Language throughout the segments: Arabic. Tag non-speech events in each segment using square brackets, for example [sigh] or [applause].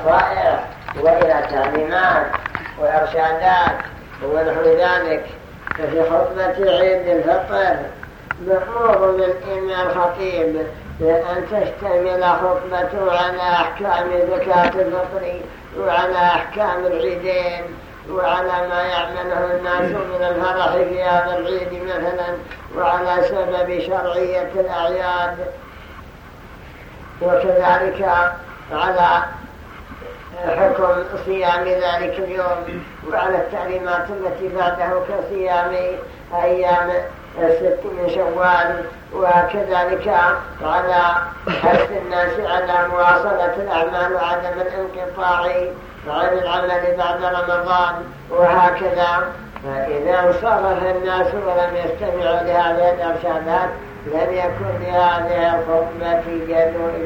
نصائح وإلى تعليمات وإرشادات ونحو ذلك. ففي خطبة عيد الفطر مأمور للإمام الخطيب أن تشتمل خطبته على أحكام زكاة الفطر وعلى أحكام العيدين وعلى ما يعمله الناس من الفرح في هذا العيد مثلا وعلى سبب شرعية الأعياد. وكذلك على حكم صيام ذلك اليوم وعلى التعليمات التي بعده كصيام أيام الست من شوال وكذلك على حث الناس على مواصلة الأعمال وعدم الانقطاع عن العمل بعد رمضان وهكذا. فإذا انصرف الناس ولم يستمعوا لهذه الإرشادات لم يكن لهذه الخطبة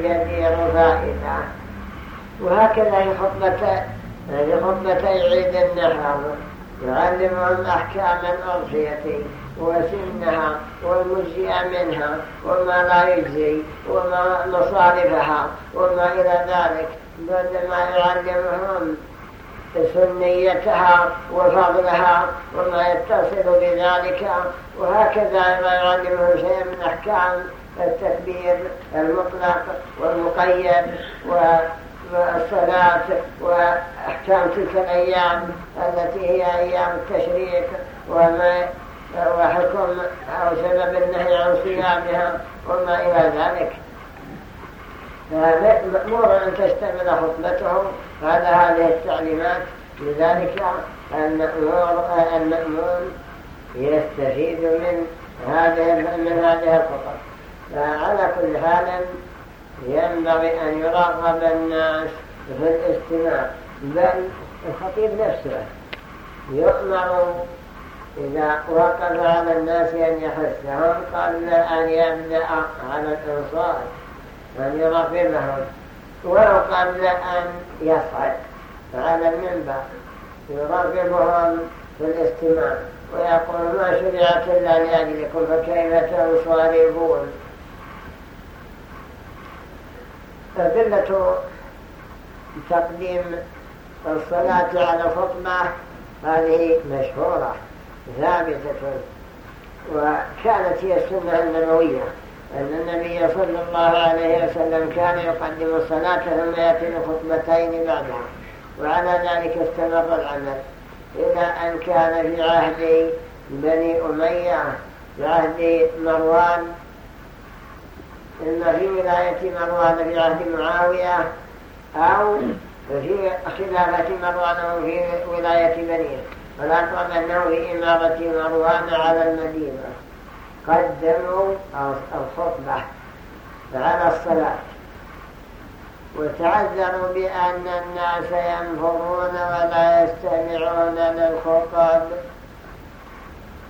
جدير فائدة وهكذا في خطبة عيد النحر يعلمهم أحكام الأضحية وسنها والمجزئ منها وما لا يجزي وما مصارفها وما إلى ذلك. بعدما يعلمهم سنيتها وفضلها وما يتصل بذلك. وهكذا ما يعلمهم شيئا من أحكام التكبير المطلق والمقيد والصلاة وأحكام تلك الأيام التي هي أيام التشريك وما وحكم أو سبب النهي عن صيامها وما إلى ذلك. مأمور أن تشتمل خطبته على هذه التعليمات. لذلك المأمور المأمون يستفيد من هذه من هذه الخطب. فعلى كل حال ينبغي أن يراقب الناس في الاستماع بل الخطيب نفسه يؤمر إذا وقف على الناس أن يحسهم قبل أن يبدأ على الإنصات أن يراقبهم ولو قبل أن يصعد على المنبر يراقبهم في الاستماع ويقول ما شرعت إلا لأجلكم فكيف تنصرفون؟ أدلة تقديم الصلاة على الخطبة هذه مشهورة ثابتة وكانت هي السنة النبوية. أن النبي صلى الله عليه وسلم كان يقدم الصلاة ثم يأتي بخطبتين بعدها وعلى ذلك استمر العمل. إلى أن كان في عهد بني أمية في عهد مروان إما في ولاية مروان في عهد معاوية أو في خلافة مروان وفي ولاية بنيه ولكن أنه في إمارة مروان على المدينة. قدموا الخطبة على الصلاة. وتعذروا بأن الناس ينفرون ولا يستمعون للخطب.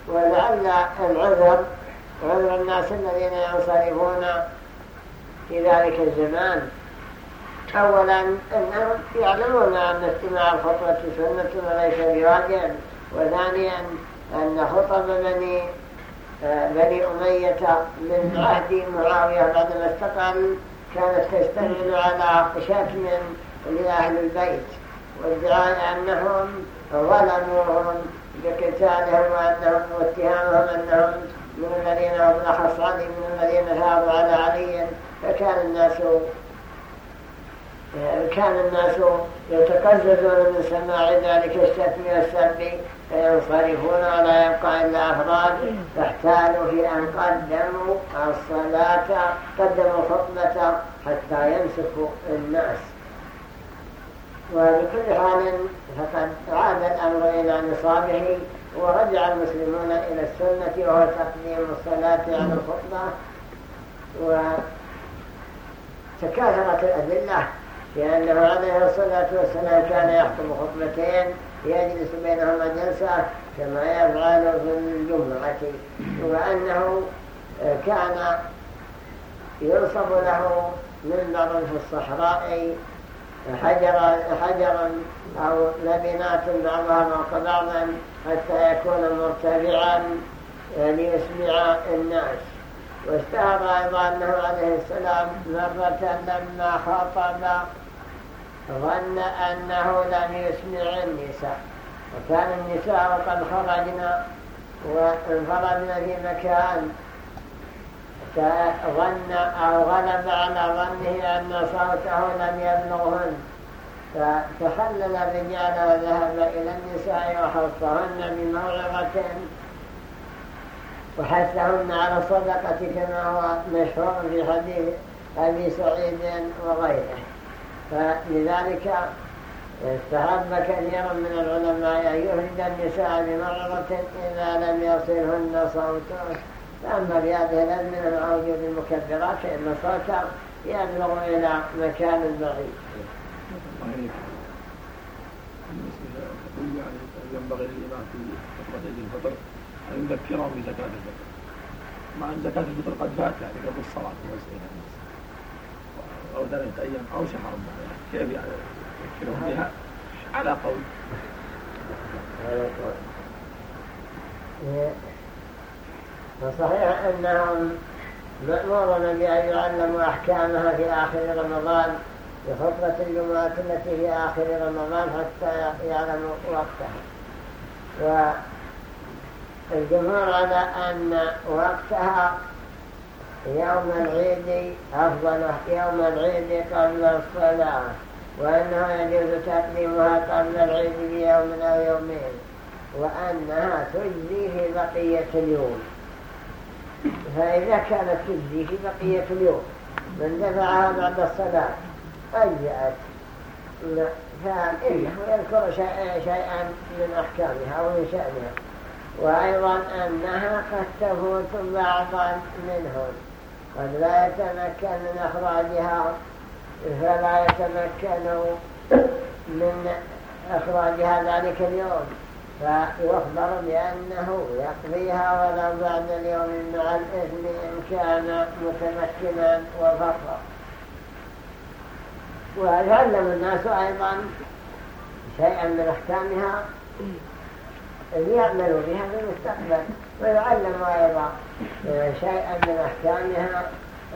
ولعل العذر عذر الناس الذين ينصرفون في ذلك الزمان. أولا أنهم يعلمون أن استماع الخطبة سنة وليس بواجب وثانيا أن خطب بني بني أمية من عهد معاوية بعدما استقل كانت تشتمل على شتم لأهل البيت. وادعاء أنهم ظلموهم بقتالهم وأنهم واتهامهم أنهم من الذين هم أخص علي من الذين ثاروا على علي. فكان الناس كان الناس يتقززون من سماع ذلك الشتم والسب فينصرفون ولا يبقى إلا أفراد فاحتالوا في أن قدموا الصلاة قدموا خطبة حتى يمسكوا الناس. ولكل حال فقد عاد الأمر إلى نصابه ورجع المسلمون إلى السنة وهو تقديم الصلاة على الخطبة. وتكاثرت الأدلة لأنه عليه الصلاة والسلام كان يخطب خطبتين يجلس بينهما جلسة كما يفعل في الجمعة وأنه كان ينصب له منبر في الصحراء حجرا, حجرا أو لبنات بعضها فوق بعض حتى يكون مرتفعا ليسمع الناس. واشتهر أيضا أنه عليه السلام مرة لما خاطب ظن أنه لم يسمع النساء وكان النساء قد خرجنا وانفردنا في مكان ظن أو غلب على ظنه أن صوته لم يبلغهن فتخلل الرجال وذهب إلى النساء وحصهن بموعظة وحثهن على الصدقة كما هو مشهور في حديث أبي سعيد وغيره. فلذلك استحب كثير من العلماء أن يهرد النساء بمرضة إذا لم يصلهن صوته فأما بهذه الأزمنة مع وجود المكبرات فإن صوته يبلغ إلى مكان بعيد. ينبغي للإمام في أن يذكرهم بزكاة الفطر مع أن زكاة الفطر قد فات يعني قبل الصلاة وزكاة الناس أو ثلاثة أيام أو شهر كيف يعني يذكرهم بها؟ على قول. فصحيح أنهم مأمورون بأن يعلموا أحكامها في آخر رمضان بخطبة الجمعة التي في آخر رمضان حتى يعلموا وقتها. والجمهور على أن وقتها يوم العيد أفضل يوم العيد قبل الصلاة وأنه يجوز تقديمها قبل العيد بيوم أو يومين وأنها تجزي في بقية اليوم. فإذا كانت تجزي في بقية اليوم من دفعها بعد الصلاة أجزأت. فإنه يذكر شيئا من أحكامها ومن شأنها. وأيضا أنها قد تفوت بعضا منهم. قد لا يتمكن من إخراجها فلا يتمكن من إخراجها ذلك اليوم. فيخبر بأنه يقضيها ولو بعد اليوم مع الإثم إن كان متمكنا وفقر ويعلم الناس أيضا شيئا من أحكامها؟ ليعملوا بها في المستقبل ويعلم أيضا شيئا من أحكامها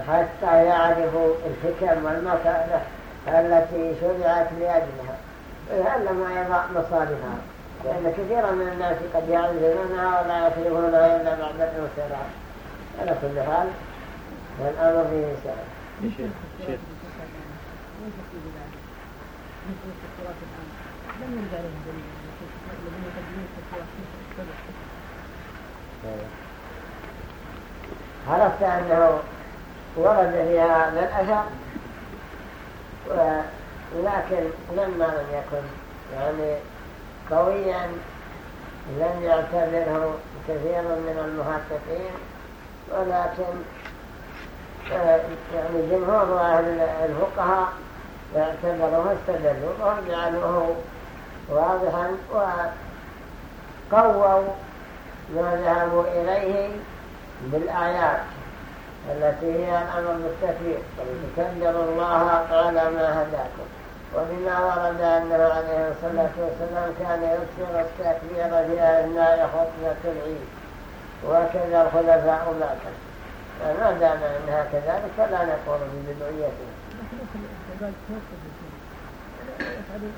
حتى يعرفوا الحكم والمصالح التي شرعت لأجلها. ويعلم أيضا مصالحها لأن كثيرا من الناس قد يعلمونها ولا يخلفونها إلا بعد الانصراف على كل حال الأمر فيه سهل. لم يرد عليهم دليل الذين يقدمون عرفت أنه ورد في هذا الأثر ولكن لما لم يكن يعني قويا لم يعتبره كثير من المحققين ولكن يعني جمهور أهل الفقهاء اعتبروه استدلوا وهم جعلوه واضحا وقووا ما ذهبوا إليه بالآيات التي هي الأمر بالتكبير تكبر الله على ما هداكم. وبما ورد أنه عليه الصلاة والسلام كان يكثر التكبير في أثناء خطبة العيد. وكذا الخلفاء بعده فما دام أنها كذلك فلا نقول ببدعيته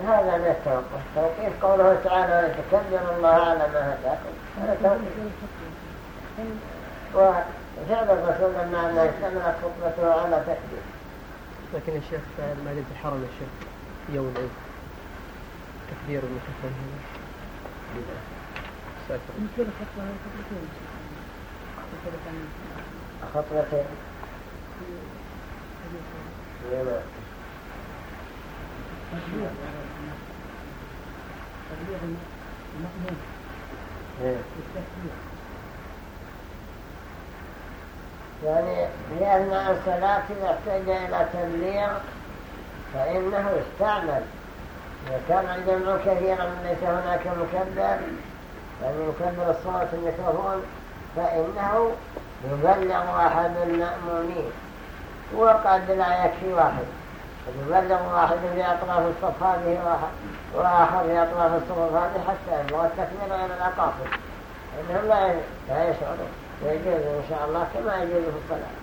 هذا من التوقف توقيف قوله تعالى يتكبر الله على ما هداكم. وفعل الرسول لما أن اشتملت خطبته على تكبير لكن يا شيخ مدينة الحرم يا شيخ يوم العيد تكبير المكفر هنا خطبتين خطبتين يعني لأن الصلاة إذا احتاج إلى تبليغ فإنه يستعمل. وكان الجمع كثيرا ليس هناك مكبر يعني مكبر الصوت الميكروفون فإنه يبلغ أحد المأمومين وقد لا يكفي واحد. يبلغ واحد في أطراف الصف هذه وآخر في أطراف الصفوف هذه حتى يبلغ التكميل إلى الأقاصر إنهم لا يشعرون ويجوز إن شاء الله كما يجوز في الصلاة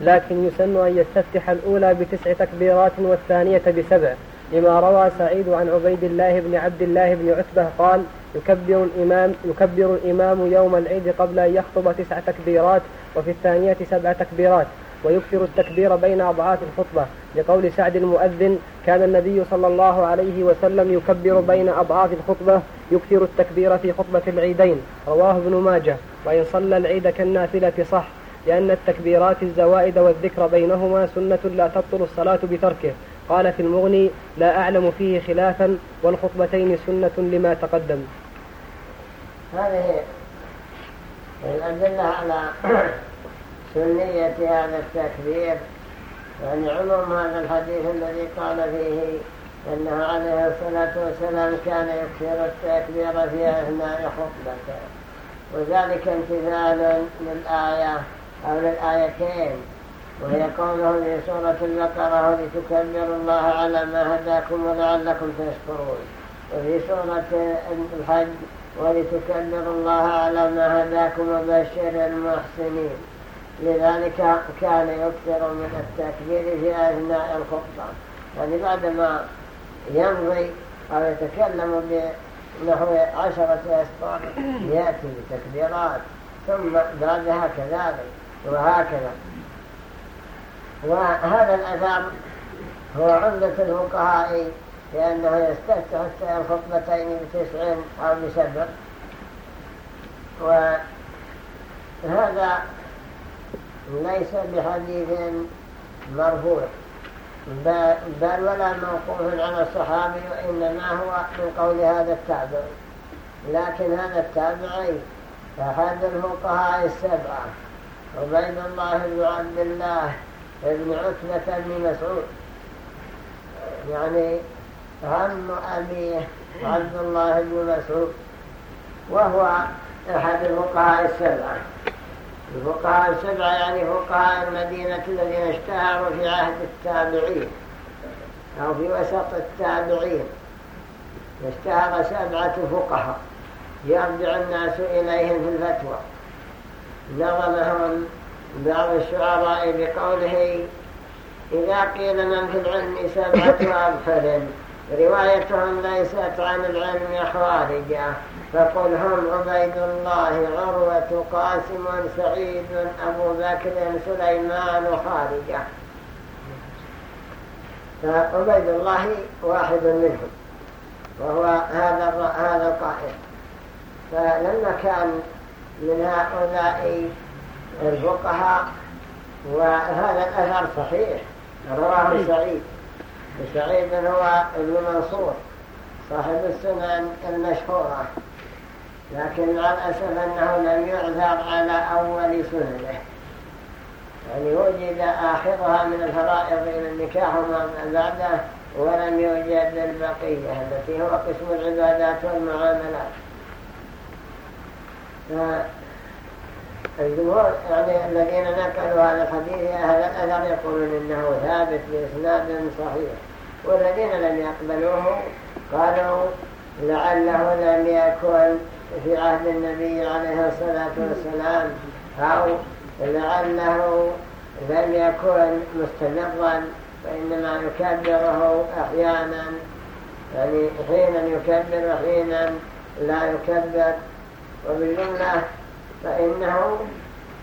لكن يسن أن يستفتح الأولى بتسع تكبيرات والثانية بسبع لما روى سعيد عن عبيد الله بن عبد الله بن عتبة قال يكبر الإمام يكبر الإمام يوم العيد قبل أن يخطب تسع تكبيرات وفي الثانية سبع تكبيرات. ويكثر التكبير بين أضعاف الخطبة. لقول سعد المؤذن كان النبي صلى الله عليه وسلم يكبر بين أضعاف الخطبة يكثر التكبير في خطبة العيدين. رواه ابن ماجه. وإن صلى العيد كالنافلة صح لأن التكبيرات الزوائد والذكر بينهما سنة لا تبطل الصلاة بتركه. قال في المغني لا أعلم فيه خلافا والخطبتين سنة لما تقدم. هذه الأدلة على سنية هذا التكبير يعني عموم هذا الحديث الذي قال فيه أنه عليه الصلاة والسلام كان يكثر التكبير في أثناء خطبته. وذلك امتثال للآية أو للآيتين. وهي قوله في سورة البقرة ولتكبروا الله على ما هداكم ولعلكم تشكرون. وفي سورة الحج ولتكبروا الله على ما هداكم وبشر المحسنين. لذلك كان يكثر من التكبير في أثناء الخطبة. يعني بعدما يمضي أو يتكلم بنحو عشرة أسطار يأتي بتكبيرات ثم بعدها كذلك وهكذا. وهذا الأثر هو عمدة الفقهاء لأنه يستفتح الخطبتين بتسع أو بسبع. وهذا ليس بحديث مرفوع. بل ولا موقوف على الصحابي وإنما هو من قول هذا التابعي لكن هذا التابعي أحد الفقهاء السبعة عبيد الله بن عبد الله بن عتبة بن مسعود. يعني عم أبيه عبد الله بن مسعود وهو أحد الفقهاء السبعة. الفقهاء السبعة يعني فقهاء المدينة الذين اشتهروا في عهد التابعين أو في وسط التابعين. اشتهر سبعة فقهاء يرجع الناس إليهم في الفتوى. نظمهم بعض الشعراء بقوله إذا قيل من في العلم سبعة أبحر روايتهم ليست عن العلم خارجة فقل هم عبيد الله عروة قاسم سعيد أبو بكر سليمان خارجة. فعبيد الله واحد منهم وهو هذا هذا القائل. فلما كان من هؤلاء الفقهاء وهذا الأثر صحيح رواه سعيد. سعيد هو ابن منصور صاحب السنن المشهورة. لكن مع الأسف أنه لم يعذر على أول سننه. يعني وجد آخرها من الفرائض إلى النكاح وما بعده ولم يوجد البقية التي هو قسم العبادات والمعاملات. الجمهور يعني الذين نقلوا هذا الحديث أهل الأثر يقولون إنه ثابت بإسناد صحيح؟ والذين لم يقبلوه قالوا لعله لم يكن في عهد النبي عليه الصلاة والسلام أو لعله لم يكن مستمرا فإنما يكبره أحيانا. يعني حينا يكبر وحينا لا يكبر. وبالجملة فإنه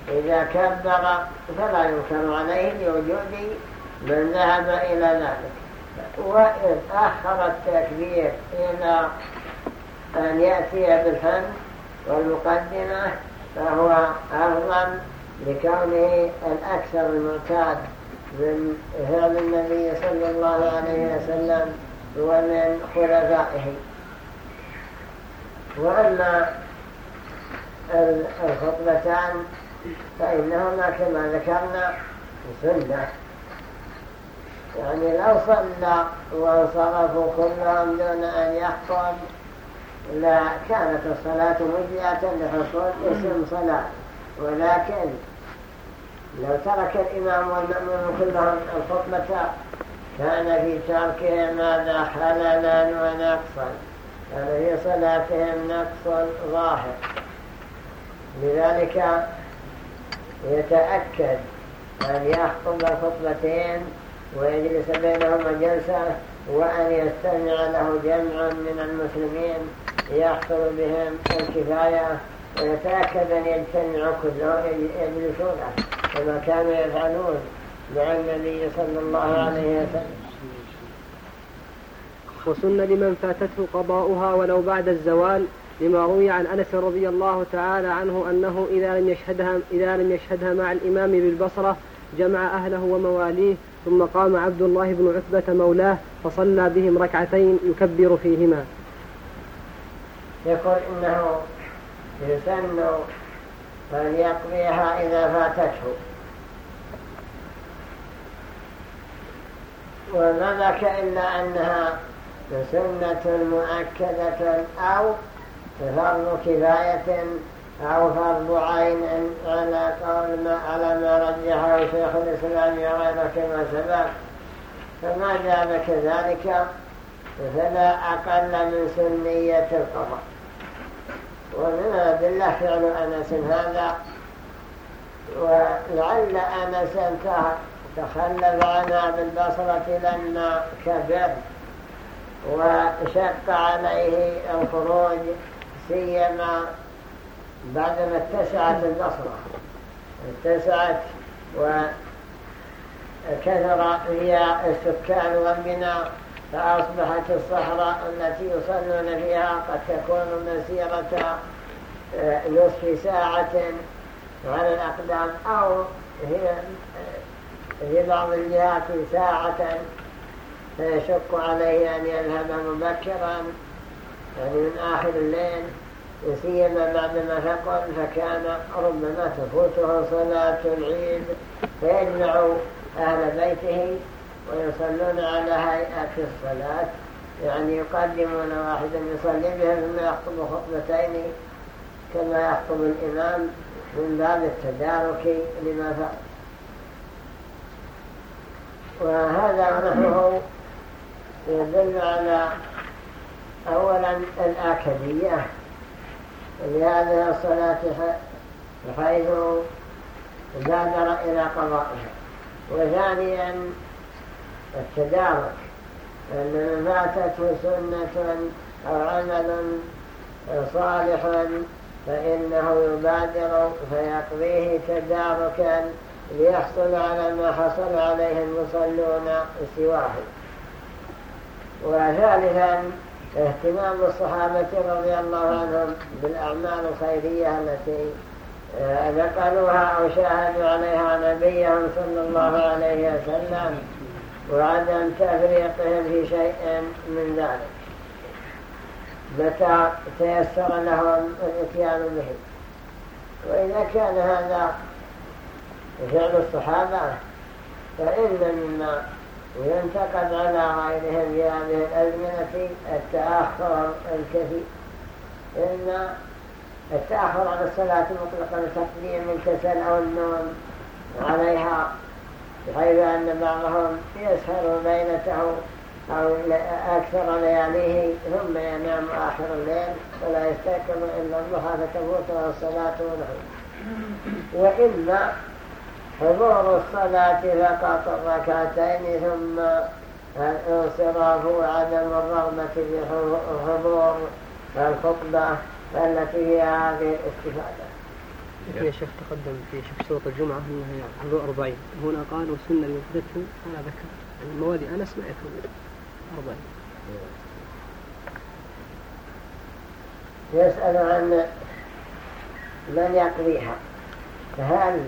إذا كبر فلا ينكر عليه لوجود من ذهب إلى ذلك. وإن أخر التكبير إلى أن يأتي بالفن والمقدمة فهو أفضل لكونه الأكثر المعتاد من فعل النبي صلى الله عليه وسلم ومن خلفائه. وأما الخطبتان فإنهما كما ذكرنا سنة. يعني لو صلى وانصرفوا كلهم دون أن يخطب لا كانت الصلاة مجزئة لحصول اسم صلاة. ولكن لو ترك الإمام والمأمون كلهم الخطبة كان في تركهم ماذا خللا ونقصا كان في صلاتهم نقص ظاهر. لذلك يتأكد أن يخطب الخطبتين ويجلس بينهما جلسة وأن يستمع له جمع من المسلمين يحصل بهم الكفاية ويتأكد أن يجتمع كلهم يجلسونه كما كانوا يفعلون مع النبي صلى الله عليه وسلم. وسن لمن فاتته قضاؤها ولو بعد الزوال لما روي عن أنس رضي الله تعالى عنه أنه إذا لم يشهدها إذا لم يشهدها مع الإمام بالبصرة جمع أهله ومواليه ثم قام عبد الله بن عتبة مولاه فصلى بهم ركعتين يكبر فيهما. يقول إنه يسن أن يقضيها إذا فاتته. وما ذاك إلا أنها سنة مؤكدة أو فرض كفاية أو فرض عين على قول ما على ما رجحه شيخ الإسلام وغيره كما سبق. فما جاب كذلك؟ فلا أقل من سنية القضاء. ومن الأدلة فعل أنس هذا. ولعل أنس تخلف عنها بالبصرة لما كبر وشق عليه الخروج سيما بعدما اتسعت البصرة. اتسعت وكثر هي السكان والبناء فأصبحت الصحراء التي يصلون فيها قد تكون مسيرة آه، نصف ساعة على الأقدام أو هي في بعض الجهات ساعة فيشق عليه أن يذهب مبكرا. يعني من آخر الليل سيما بعدما ثقل فكان ربما تفوته صلاة العيد فيجمع أهل بيته ويصلون على هيئة الصلاة. يعني يقدمون واحدا يصلي بهم ثم يخطب خطبتين كما يخطب الإمام من باب التدارك لما فعل وهذا ونحوه يدل على أولا الآكدية. لهذه الصلاة حيث بادر إلى قضائها. وثانيا التدارك. أن من فاتته سنة أو عمل صالح فإنه يبادر فيقضيه تداركا ليحصل على ما حصل عليه المصلون سواه وثالثا اهتمام الصحابة رضي الله عنهم بالأعمال الخيرية التي آه، نقلوها أو شاهدوا عليها نبيهم صلى الله عليه وسلم وعدم تفريقهم في شيء من ذلك. متى تيسر لهم الإتيان به؟ وإذا كان هذا فعل الصحابة فإن مما وينتقد على غيرهم في هذه الأزمنة التأخر الكثير. إن التأخر عن الصلاة مطلقا تقديم الكسل أو النوم عليها بحيث أن بعضهم يسهر ليلته أو أكثر لياليه ثم ينام آخر الليل ولا يستيقظ إلا الضحى فتفوته الصلاة ونحن وإما حضور الصلاة فقط الركعتين ثم الانصراف وعدم الرغبة في حضور الخطبة التي هي هذه الاستفادة يا شيخ تقدم في شيخ شروط الجمعة أنها حضور أربعين. هنا قال وسنة لوحدته أنا ذكر الموالي أنا سمعت أربعين. يسأل عن من يقضيها. فهل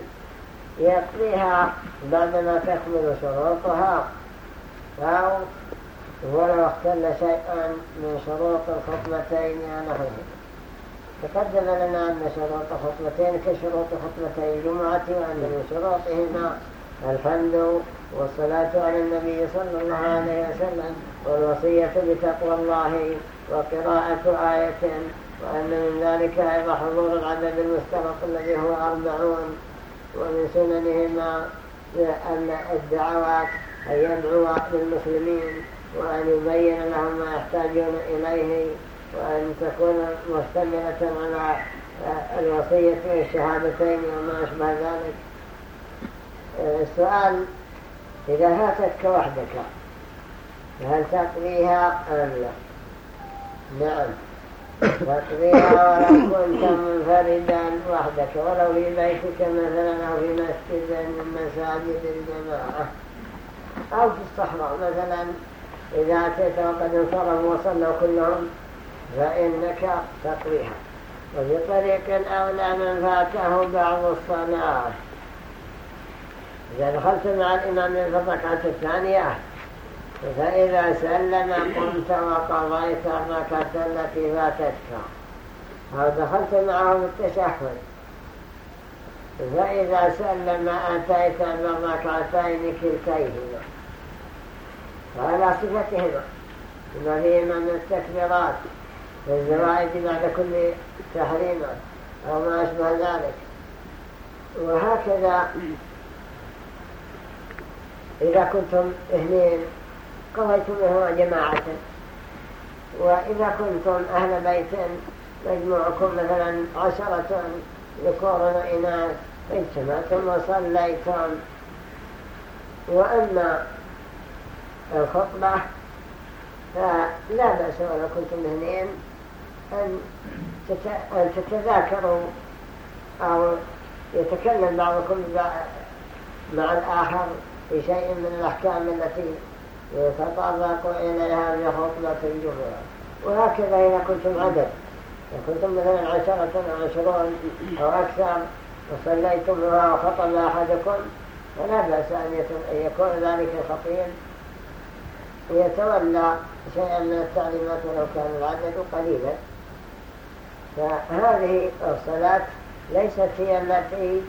يقضيها بعدما تكمل شروطها أو ولو اختل شيئا من شروط الخطبتين ونحوه تقدم لنا أن شروط خطبتين كشروط خطبتي الجمعة وأن من شروطهما الحمد والصلاة على النبي صلى الله عليه وسلم والوصية بتقوى الله وقراءة آية وأن من ذلك أيضا حضور العدد المسترق الذي هو أربعون. ومن سننهما أن الدعوات أن يدعو للمسلمين وأن يبين لهم ما يحتاجون إليه وأن تكون مشتملة على الوصية والشهادتين وما أشبه ذلك. السؤال إذا هاتتك وحدك هل تقضيها أم لا؟ نعم. تقضيها ولو كنت منفردا وحدك ولو في بيتك مثلا أو في مسجد من مساجد الجماعة أو في الصحراء مثلا إذا أتيت وقد انصرفوا وصلوا كلهم فإنك تقضيها وفي طريق أولى من فاته بعض الصلاة إذا دخلت مع الإمام الركعة الثانية فإذا سلم قمت وقضيت الركعة التي فاتتك أو دخلت معه في التشهد فإذا سلم أتيت بالركعتين كلتيهما. وعلى صفتهما. فيهما من التكبيرات. والزوائد بعد كل تحريمات أو ما أشبه ذلك. وهكذا إذا كنتم اثنين قضيتموه جماعة. وإذا كنتم أهل بيت مجموعكم مثلا عشرة ذكور وإناث اجتمعتم وصليتم. وأما الخطبة فلا بأس ولو كنتم اثنين أن تتذاكروا أو يتكلم بعضكم مع الآخر في شيء من الأحكام التي يتطرق إليها في خطبة الجمعة وهكذا إذا كنتم عدد. إذا كنتم مثلا عشرة أو عشرون أو أكثر وصليتمها وخطب أحدكم فلا بأس أن يكون ذلك الخطيب يتولى شيئا من التعليمات ولو كان العدد قليلا. فهذه الصلاة ليست هي التي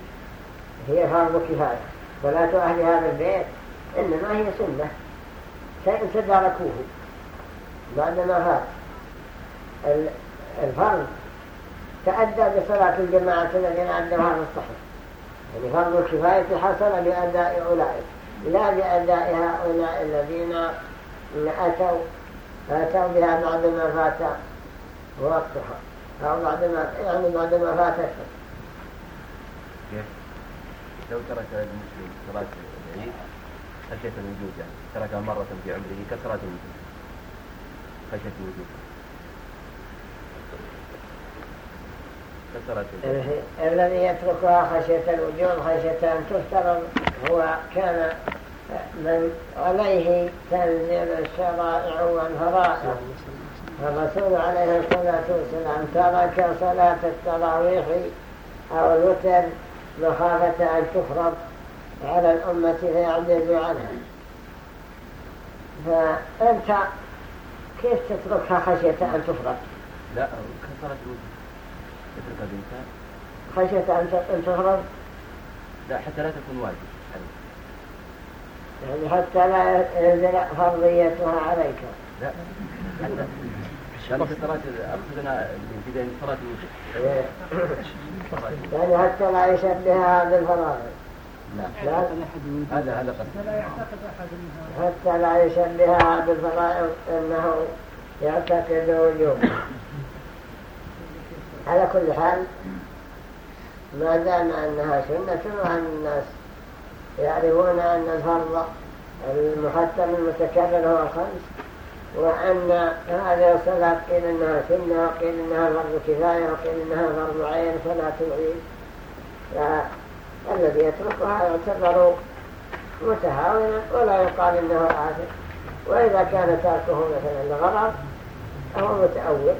هي فرض كفاية. صلاة أهل هذا البيت إنما هي سنة. شيء تداركوه بعدما فات الفرض تأدى بصلاة الجماعة الذين أدوا هذا الصحيح. يعني فرض الكفاية حصل بأداء أولئك لا بأداء هؤلاء الذين أتوا أتوا بها بعدما فات وقتها. أو بعدما يعني بعدما فاتتها لو ترك المسلم صلاة العيد خشية الوجود يعني؟ تركها مرة في عمره الوجود خشية الوجود الذي يتركها خشية الوجود خشية أن تفترض هو كان من عليه تنزل الشرائع والفرائض. الرسول عليه الصلاة والسلام ترك صلاة التراويح أو الوتر مخافة أن تفرض على الأمة فيعجز عنها فأنت كيف تتركها خشية أن تفرض لا كثرة الوجود يتركها الإنسان. خشية أن تفرض لا حتى لا تكون واجب. يعني حتى لا ينزل فرضيتها عليك. لا. حتى صلاة أقصدنا في صلاة الوجود يعني حتى لا يشبهها بالفرائض لا. هذا هذا قد حتى لا يشبهها بالفرائض إنه يعتقد وجوب [laughs] على كل حال ما دام أنها سنة وان الناس يعرفون أن الفرض المحتم المتكرر هو الخمس وأن هذه الصلاة قيل إنها سنة وقيل إنها فرض كفاية وقيل إنها فرض عين صلاة العيد فالذي يتركها يعتبر متهاونا ولا يقال إنه آثم وإذا كان تركه مثلا لغرض فهو متأول.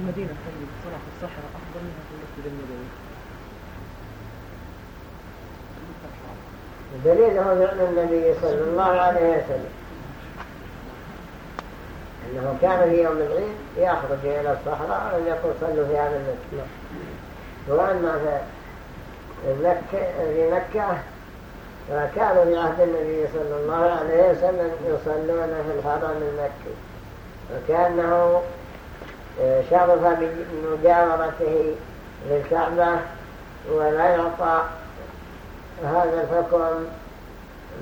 المدينة صلاة الصحراء أفضل منها في المسجد النبوي. دليله فعل النبي صلى الله عليه وسلم. أنه كان في يوم العيد يخرج إلى الصحراء ولم يقل صلوا في هذا المسجد. وأما في مكة, فكانوا في عهد النبي صلى الله عليه وسلم يصلون في الحرم المكي وكأنه شرف بمجاورته للكعبة ولا يعطى هذا الحكم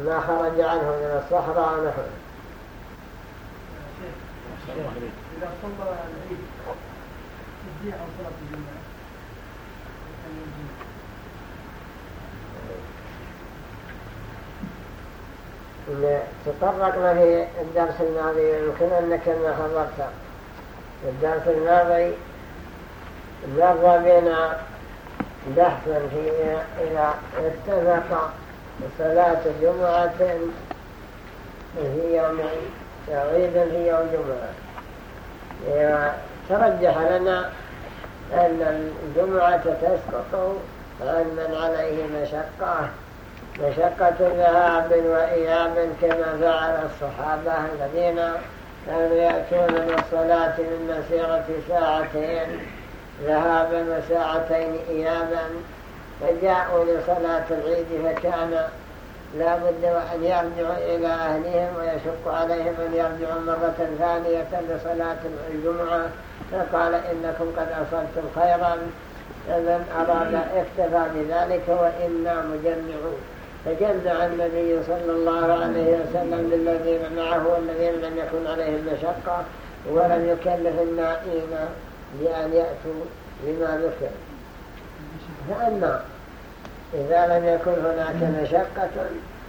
ما خرج عنه من الصحراء ونحوه. إذا صلى العيد أو صلاة الجمعة تطرقنا في الدرس الماضي يمكن أنك ما حضرت الدرس الماضي مر بنا بحثا في إذا اتفق صلاة جمعة في يوم عيد في يوم جمعة ترجح لنا أن الجمعة تسقط عن من عليه مشقة مشقة ذهاب وإياب كما فعل الصحابة الذين كانوا يأتون من الصلاة من مسيرة ساعتين ذهابا وساعتين إيابا فجاءوا لصلاة العيد فكان لا بد أن يرجعوا إلى أهلهم ويشق عليهم أن يرجعوا مرة ثانية لصلاة الجمعة فقال إنكم قد أصبتم خيرا فمن أراد اكتفى بذلك وإنا مجمعون. فجمع النبي صلى الله عليه وسلم للذين معه والذين لم يكن عليهم مشقة ولم يكلف النائين بأن يأتوا بما ذكر. فأما إذا لم يكن هناك مشقة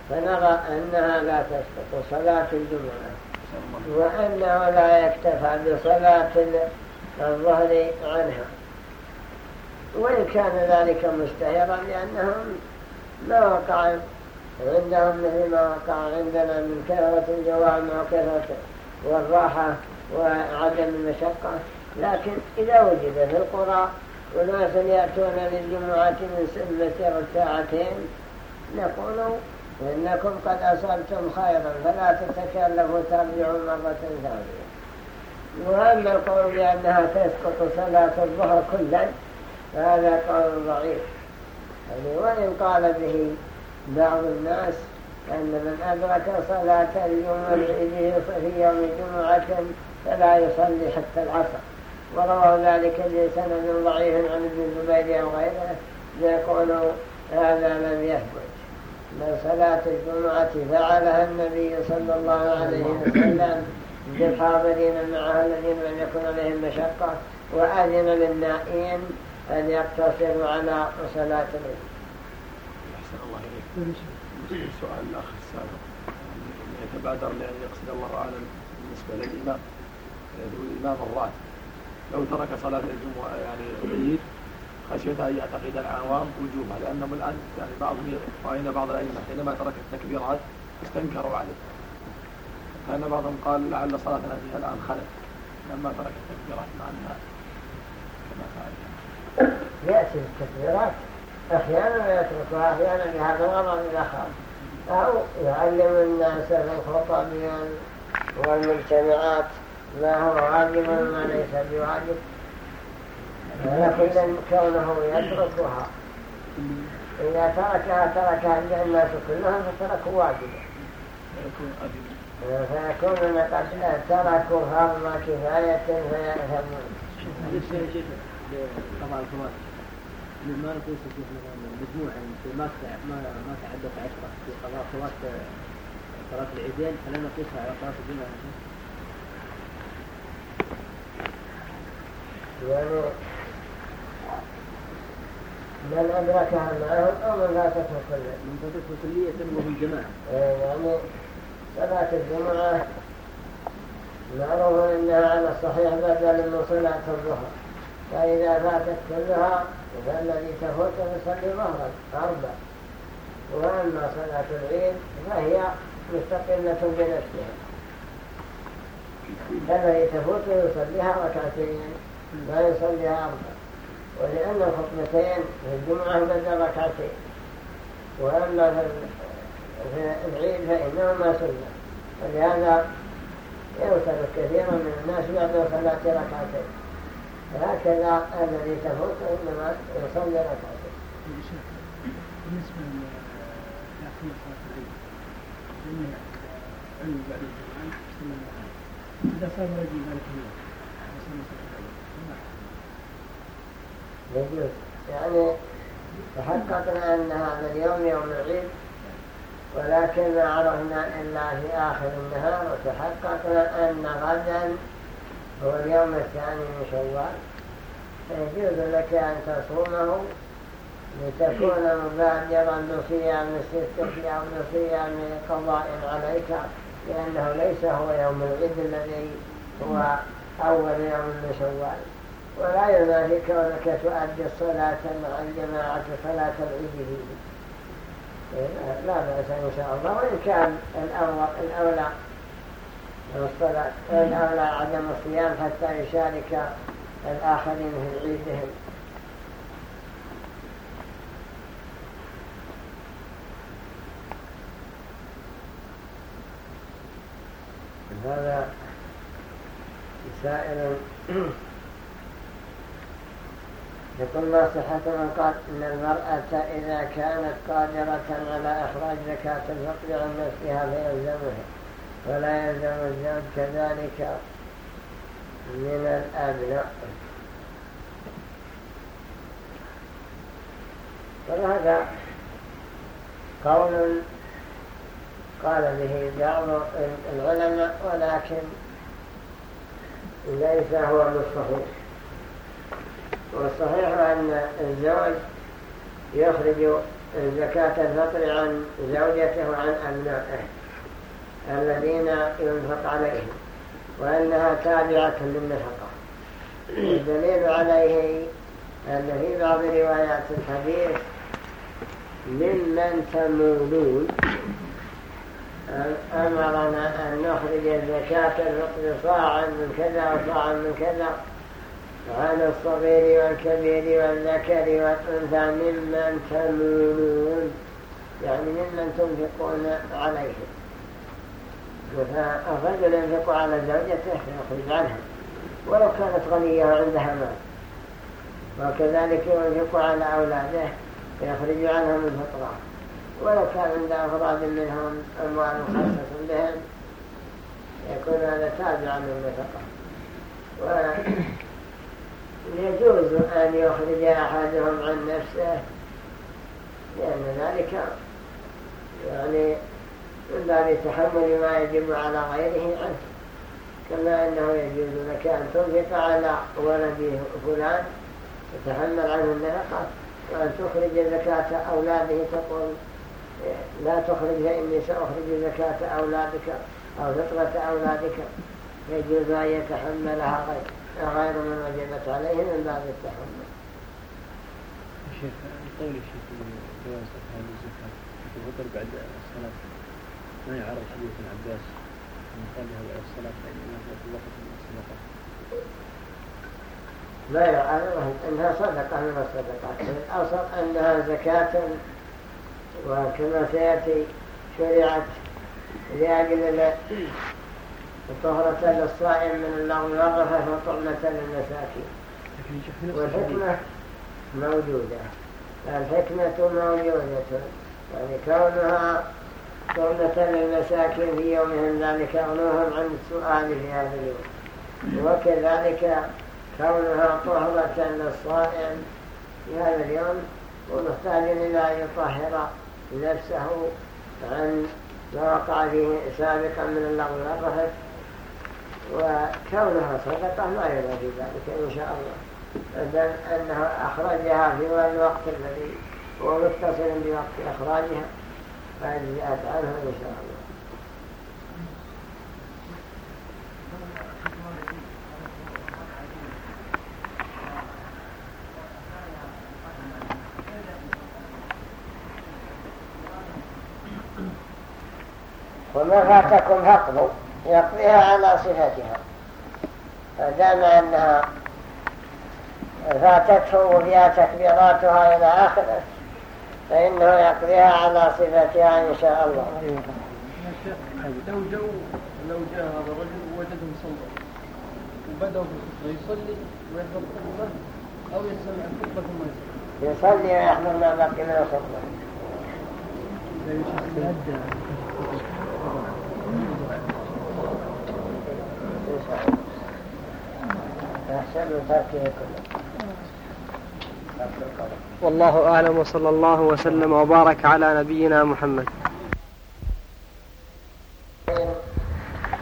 فنرى أنها لا تسقط صلاة الجمعة وأنه لا يكتفى بصلاة الظهر عنها. وإن كان ذلك مستهرا لأنهم ما وقع عندهم مثل ما وقع عندنا من كثرة الجوامع وكثرة والراحة وعدم المشقة. لكن إذا وجد في القرى وناس يأتون للجمعة من مسيرة ساعتين نقول إنكم قد أصبتم خيرا فلا تتكلفوا ترجعوا مرة ثانية. وأما القول بأنها تسقط صلاة الظهر كلا فهذا قول ضعيف. يعني وإن قال به بعض الناس أن من أدرك صلاة الجمعة في يوم جمعة فلا يصلي حتى العصر. ورواه ذلك بسند ضعيف عن ابن الزبير أو غيره يقول هذا لم يثبت. من صلاة الجمعة فعلها النبي صلى الله عليه وسلم بالحاضرين معها الذين لم يكن عليهم مشقة وأذن للنائين أن يقتصروا على صلاة العيد. أحسن الله إليك. سؤال الأخ السابق يتبادر لأن يقصد الله أعلم بالنسبة للإمام. الإمام الراتب لو ترك صلاة الجمعة يعني العيد خشية أن يعتقد العوام وجوبها لأنهم الآن يعني بعضهم رأينا بعض الأئمة حينما ترك التكبيرات استنكروا عليه. كان بعضهم قال لعل صلاتنا فيها الآن خلت لما ترك التكبيرات مع الناس. يأتي التكبيرات أحيانا يتركها أحيانا بهذا الغرض الآخر أو يعلم الناس في الخطب والمجتمعات ما هو واجب وما ليس بواجب ولكن كونه يتركها إذا تركها تركها الناس كلهم فتركوا واجبا فيكون قد تركوا فرض كفاية فيأثمون ما نقول مجموعة ما ما تعدت عشرة. في قضاء فوات صلاة العيدين. فلا نقيسها على صلاة الجمعة. يعني من أدركها معهم أو من فاتته كلية من فاتته كلية وهم جماعة. يعني صلاة الجمعة معروف أنها على الصحيح بدل من صلاة الظهر. فإذا فاتت كلها فالذي تفوت يصلي ظهرا أربع. وأما صلاة العيد فهي مستقلة بنفسها. الذي تفوت يصليها ركعتين لا يصليها أربع. ولأن الخطبتين في الجمعة بدل ركعتين. وأما في العيد فإنهما سنة. ولهذا يوصل كثيرا من الناس بعد صلاة ركعتين. هكذا الذي تفوت إنما يصلي ركعتين. بالنسبة لتأخير صلاة العيد علم بعد الجمعة إذا صار رجل ذلك اليوم يجوز يعني تحققنا أن هذا اليوم يوم العيد ولكن ما عرفنا إلا في آخر النهار وتحققنا أن غدا هو اليوم الثاني من شوال. فيجوز لك أن تصومه لتكون مبادرا بصيام الستة أو بصيام قضاء عليك لأنه ليس هو يوم العيد الذي هو أول يوم من شوال. ولا ينافي كونك تؤدي الصلاة مع الجماعة صلاة العيد فيه. لا بأس إن شاء الله. وإن كان الأولى الصلاة الأولى عدم الصيام حتى يشارك الآخرين في عيدهم. هذا سائل [clears throat] يقول ما صحة من قال إن المرأة إذا كانت قادرة على إخراج زكاة الفقر عن نفسها فيلزمها. ولا يلزم الزوج كذلك من الأبناء. وهذا قول قال به بعض العلماء ولكن ليس هو بالصحيح. والصحيح أن الزوج يخرج زكاة الفطر عن زوجته وعن أبنائه. الذين ينفق عليهم وأنها تابعة للنفقة. الدليل عليه أن في بعض روايات الحديث ممن تمولون أمرنا أن نخرج زكاة الفطر صاعا من كذا وصاعا من كذا. وعلى الصغير والكبير والذكر والأنثى ممن تمولون. يعني ممن تنفقون عليهم. فالرجل ينفق على زوجته يخرج عنها. ولو كانت غنية وعندها مال. وكذلك ينفق على أولاده يخرج عنهم الفطرة ولو كان عند أفراد منهم أموال خاصة بهم يكون هذا تابعا للنفقة ويجوز أن يخرج أحدهم عن نفسه لأن ذلك يعني من باب تحمل ما يجب على غيره عنه. كما أنه يجوز لك أن تنفق على ولد فلان تتحمل عنه النفقة وأن تخرج زكاة أولاده تقول لا تخرج فإني سأخرج زكاة أولادك أو فطرة أولادك. يجوز أن يتحملها غير غير من وجبت عليه من باب التحمل. شيخ قول الشيخ جواز هذه الزكاة بعد الصلاة ما يعرض حديث ابن عباس من قال له الصلاة فإنما في وقت من الصدقة لا يعرض أنها صدقة من الصدقات الأصل أنها زكاة وكما سيأتي شرعت لأجل طهرة للصائم من اللغو والرفث وطعمة للمساكين. والحكمة موجودة. الحكمة موجودة. يعني كونها طعمة للمساكين في يومهم ذلك أغنوهم عن السؤال في هذا اليوم. وكذلك كونها طهرة للصائم في هذا اليوم ومحتاج إلى أن يطهر نفسه عن ما وقع فيه سابقا من اللغو والرفث وكونها صدقة ما يرى ذلك إن شاء الله. بل أنه أخرجها في الوقت الذي هو متصل بوقت إخراجها. فأجزأت عنه إن شاء الله. وما فاتكم فقدوا يقضيها على صفتها فدام أنها فاتته وفيها تكبيراتها إلى آخره. فإنه يقضيها على صفتها إن شاء الله. لو جو لو جاء هذا الرجل ووجدهم صلوا وبدأوا في يصلي ويحضر الخطبة أو يستمع الخطبة ثم يصلي. يصلي ويحضر ما بقي من الخطبة. والله أعلم وصلى الله وسلم وبارك على نبينا محمد.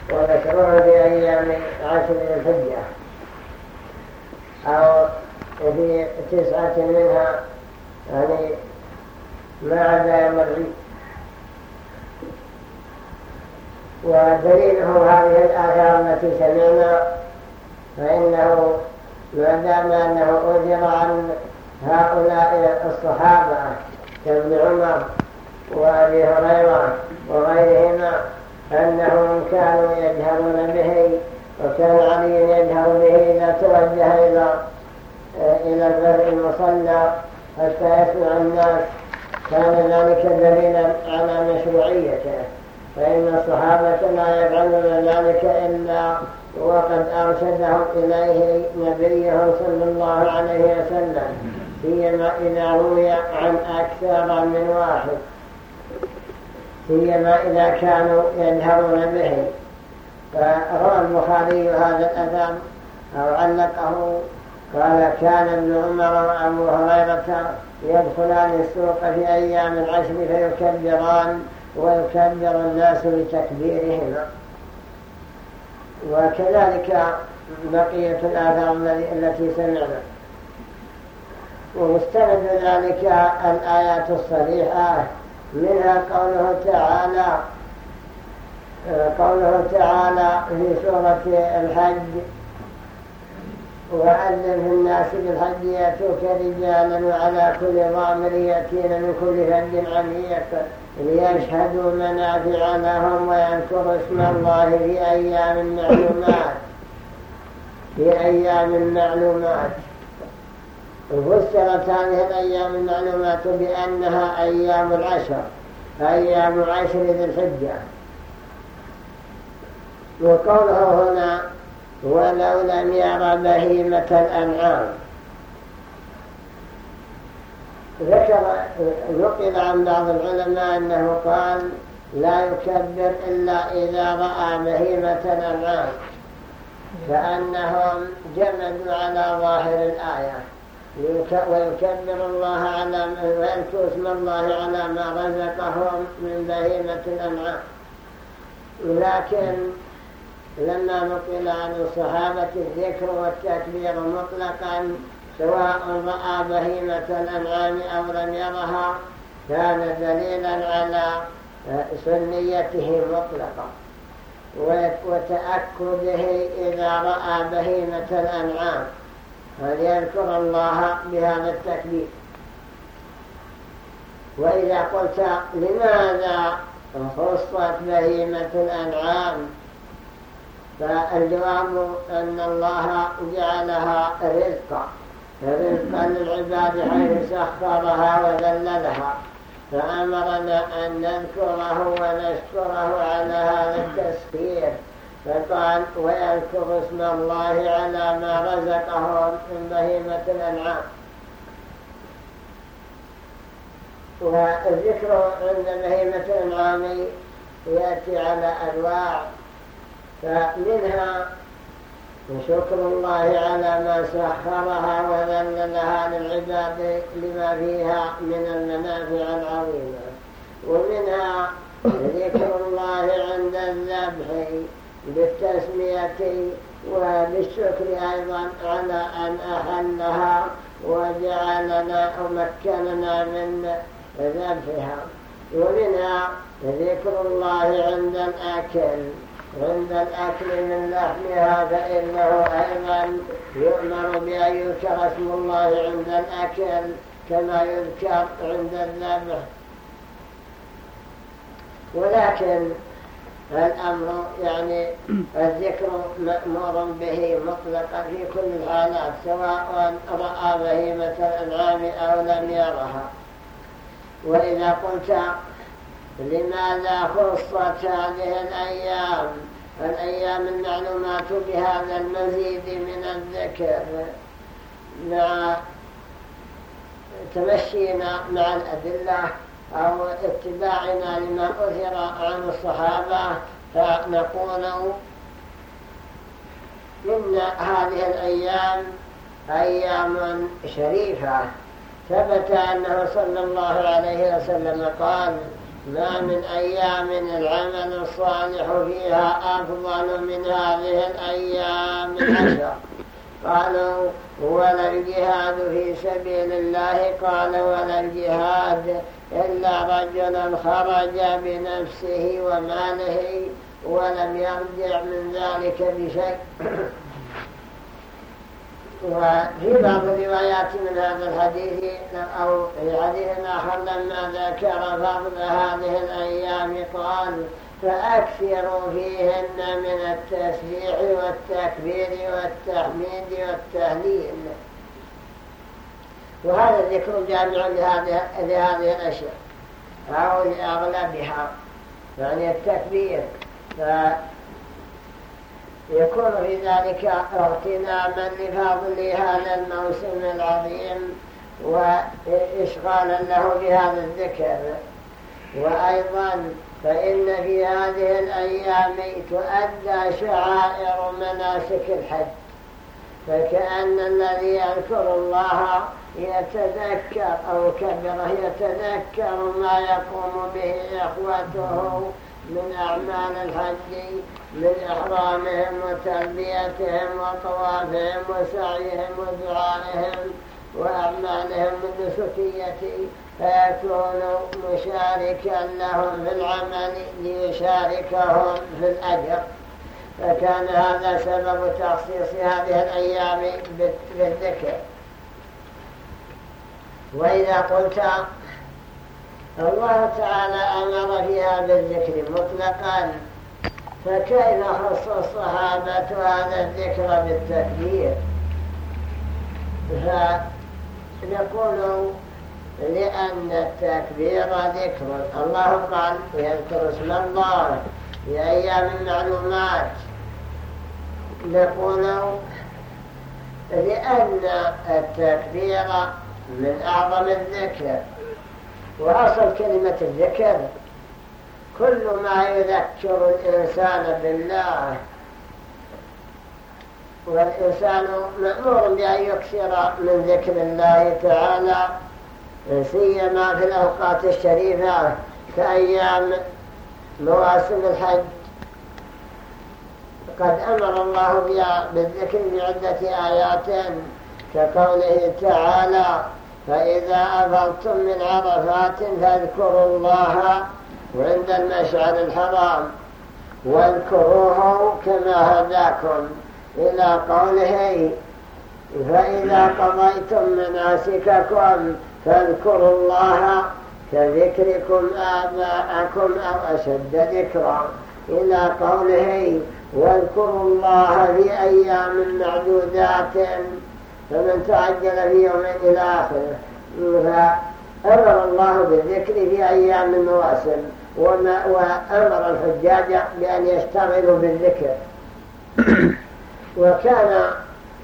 وذكرها في أيام عشر الحجة أو في تسعة منها يعني ما عدا يوم العيد. ودليله هذه الآثار التي سمعنا فإنه ما دام أنه أجر عن هؤلاء الصحابة كابن عمر وأبي هريرة وغيرهما أنهم كانوا يجهرون به وكان علي يجهر به إذا توجه إلى إلى المصلى حتى يسمع الناس. كان ذلك دليلا على مشروعيته. فإن الصحابة لا يفعلون ذلك إلا وقد أرشدهم إليه نبيهم صلى الله عليه وسلم. سيما إذا روي عن أكثر من واحد. سيما إذا كانوا يجهرون به. فروى البخاري هذا الأثر أو علقه. قال كان ابن عمر وأبو هريرة يدخلان السوق في أيام العشر فيكبران ويكبر الناس بتكبيرهما. وكذلك بقية الآثار التي سمعنا. ومستند ذلك الآيات الصريحة منها قوله تعالى قوله تعالى في سورة الحج وأذن في الناس بالحج يأتوك رجالا وعلى كل ضامر يأتين من كل فج عميق ليشهدوا منافع لهم ويذكروا اسم الله في أيام معلومات في أيام معلومات. فسرت هذه الأيام المعلومات بأنها أيام العشر أيام عشر ذي الحجة. وقوله هنا ولو لم ير بهيمة الأنعام ذكر نقل عن بعض العلماء أنه قال لا يكبر إلا إذا رأى بهيمة الأنعام فأنهم جمدوا على ظاهر الآية ويكبر الله على ويذكر اسم الله على ما رزقهم من بهيمة الأنعام. لكن لما نقل عن الصحابة الذكر والتكبير مطلقا سواء رأى بهيمة الأنعام أو لم يرها كان دليلا على سنيته مطلقا. وتأكده إذا رأى بهيمة الأنعام. فليذكر الله بهذا التكبير وإذا قلت لماذا خصت بهيمة الأنعام؟ فالجواب أن الله جعلها رزقا رزقا للعباد حيث سخرها وذللها. فأمرنا أن نذكره ونشكره على هذا التسخير. فقال ويذكر اسم الله على ما رزقهم من بهيمة الأنعام. والذكر عند بهيمة الأنعام يأتي على أنواع فمنها وشكر الله على ما سخرها وذللها للعباد لما فيها من المنافع العظيمة. ومنها ذكر الله عند الذبح بالتسمية وبالشكر أيضا على أن أحلها وجعلنا ومكننا من ذبحها ومنها ذكر الله عند الأكل. عند الأكل من لحمها فإنه أيضا يؤمر بأن يذكر اسم الله عند الأكل كما يذكر عند الذبح. ولكن الأمر يعني الذكر مأمور به مطلقا في كل الحالات سواء رأى بهيمة الأنعام أو لم يرها. وإذا قلت لماذا خصت هذه الأيام؟ الأيام المعلومات بهذا المزيد من الذكر. مع تمشينا مع الأدلة. أو اتباعنا لما أثر عن الصحابة فنقول إن هذه الأيام أيام شريفة. ثبت أنه صلى الله عليه وسلم قال ما من أيام العمل الصالح فيها أفضل من هذه الأيام العشر قالوا ولا الجهاد في سبيل الله قال ولا الجهاد إلا رجل خرج بنفسه وماله ولم يرجع من ذلك بشيء. وفي بعض الروايات من هذا الحديث أو في حديث آخر لما ذكر فضل هذه الأيام قال فأكثروا فيهن من التسبيح والتكبير والتحميد والتهليل. وهذا الذكر جامع لهذه, الأشياء. أو لأغلبها يعني التكبير. يكون في ذلك اغتناما لفضل هذا الموسم العظيم وإشغالا له بهذا الذكر. وأيضا فإن في هذه الأيام تؤدى شعائر مناسك الحج. فكأن الذي يذكر الله يتذكر أو كبره يتذكر ما يقوم به إخوته من أعمال الحج من إحرامهم وتلبيتهم وطوافهم وسعيهم ودعائهم وأعمالهم النسكية فيكون مشاركا لهم في العمل ليشاركهم في الأجر. فكان هذا سبب تخصيص هذه الأيام بالذكر. وإذا قلت الله تعالى أمر فيها بالذكر مطلقا فكيف خص الصحابة هذا الذكر بالتكبير؟ فنقول لأن التكبير ذكر. الله قال يذكر اسم الله في أيام المعلومات. نقول لأن التكبير من أعظم الذكر وأصل كلمة الذكر. كل ما يذكر الإنسان بالله والإنسان مأمور بأن يكثر من ذكر الله تعالى سيما في الأوقات الشريفة كأيام مواسم الحج. قد أمر الله بالذكر بعدة آيات كقوله تعالى فإذا أفضتم من عرفات فاذكروا الله عند المشعر الحرام واذكروه كما هداكم إلى قوله فإذا قضيتم مناسككم فاذكروا الله كذكركم آباءكم أو أشد ذكرا إلى قوله واذكروا الله في أيام معدودات فمن تعجل في يوم إلى آخره فأمر الله بالذكر في أيام المواسم وأمر الحجاج بأن يشتغلوا بالذكر. [coughs] وكان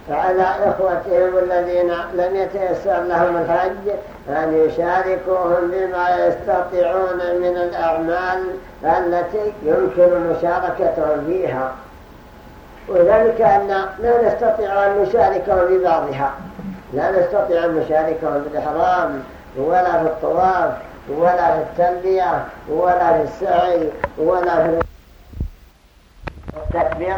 على إخوتهم الذين لم يتيسر لهم الحج أن يشاركوهم بما يستطيعون من الأعمال التي يمكن مشاركتهم فيها. وذلك أن لا نستطيع أن نشاركهم ببعضها. لا نستطيع أن نشاركهم في الإحرام ولا في الطواف ولا في التلبية ولا في السعي ولا في التكبير.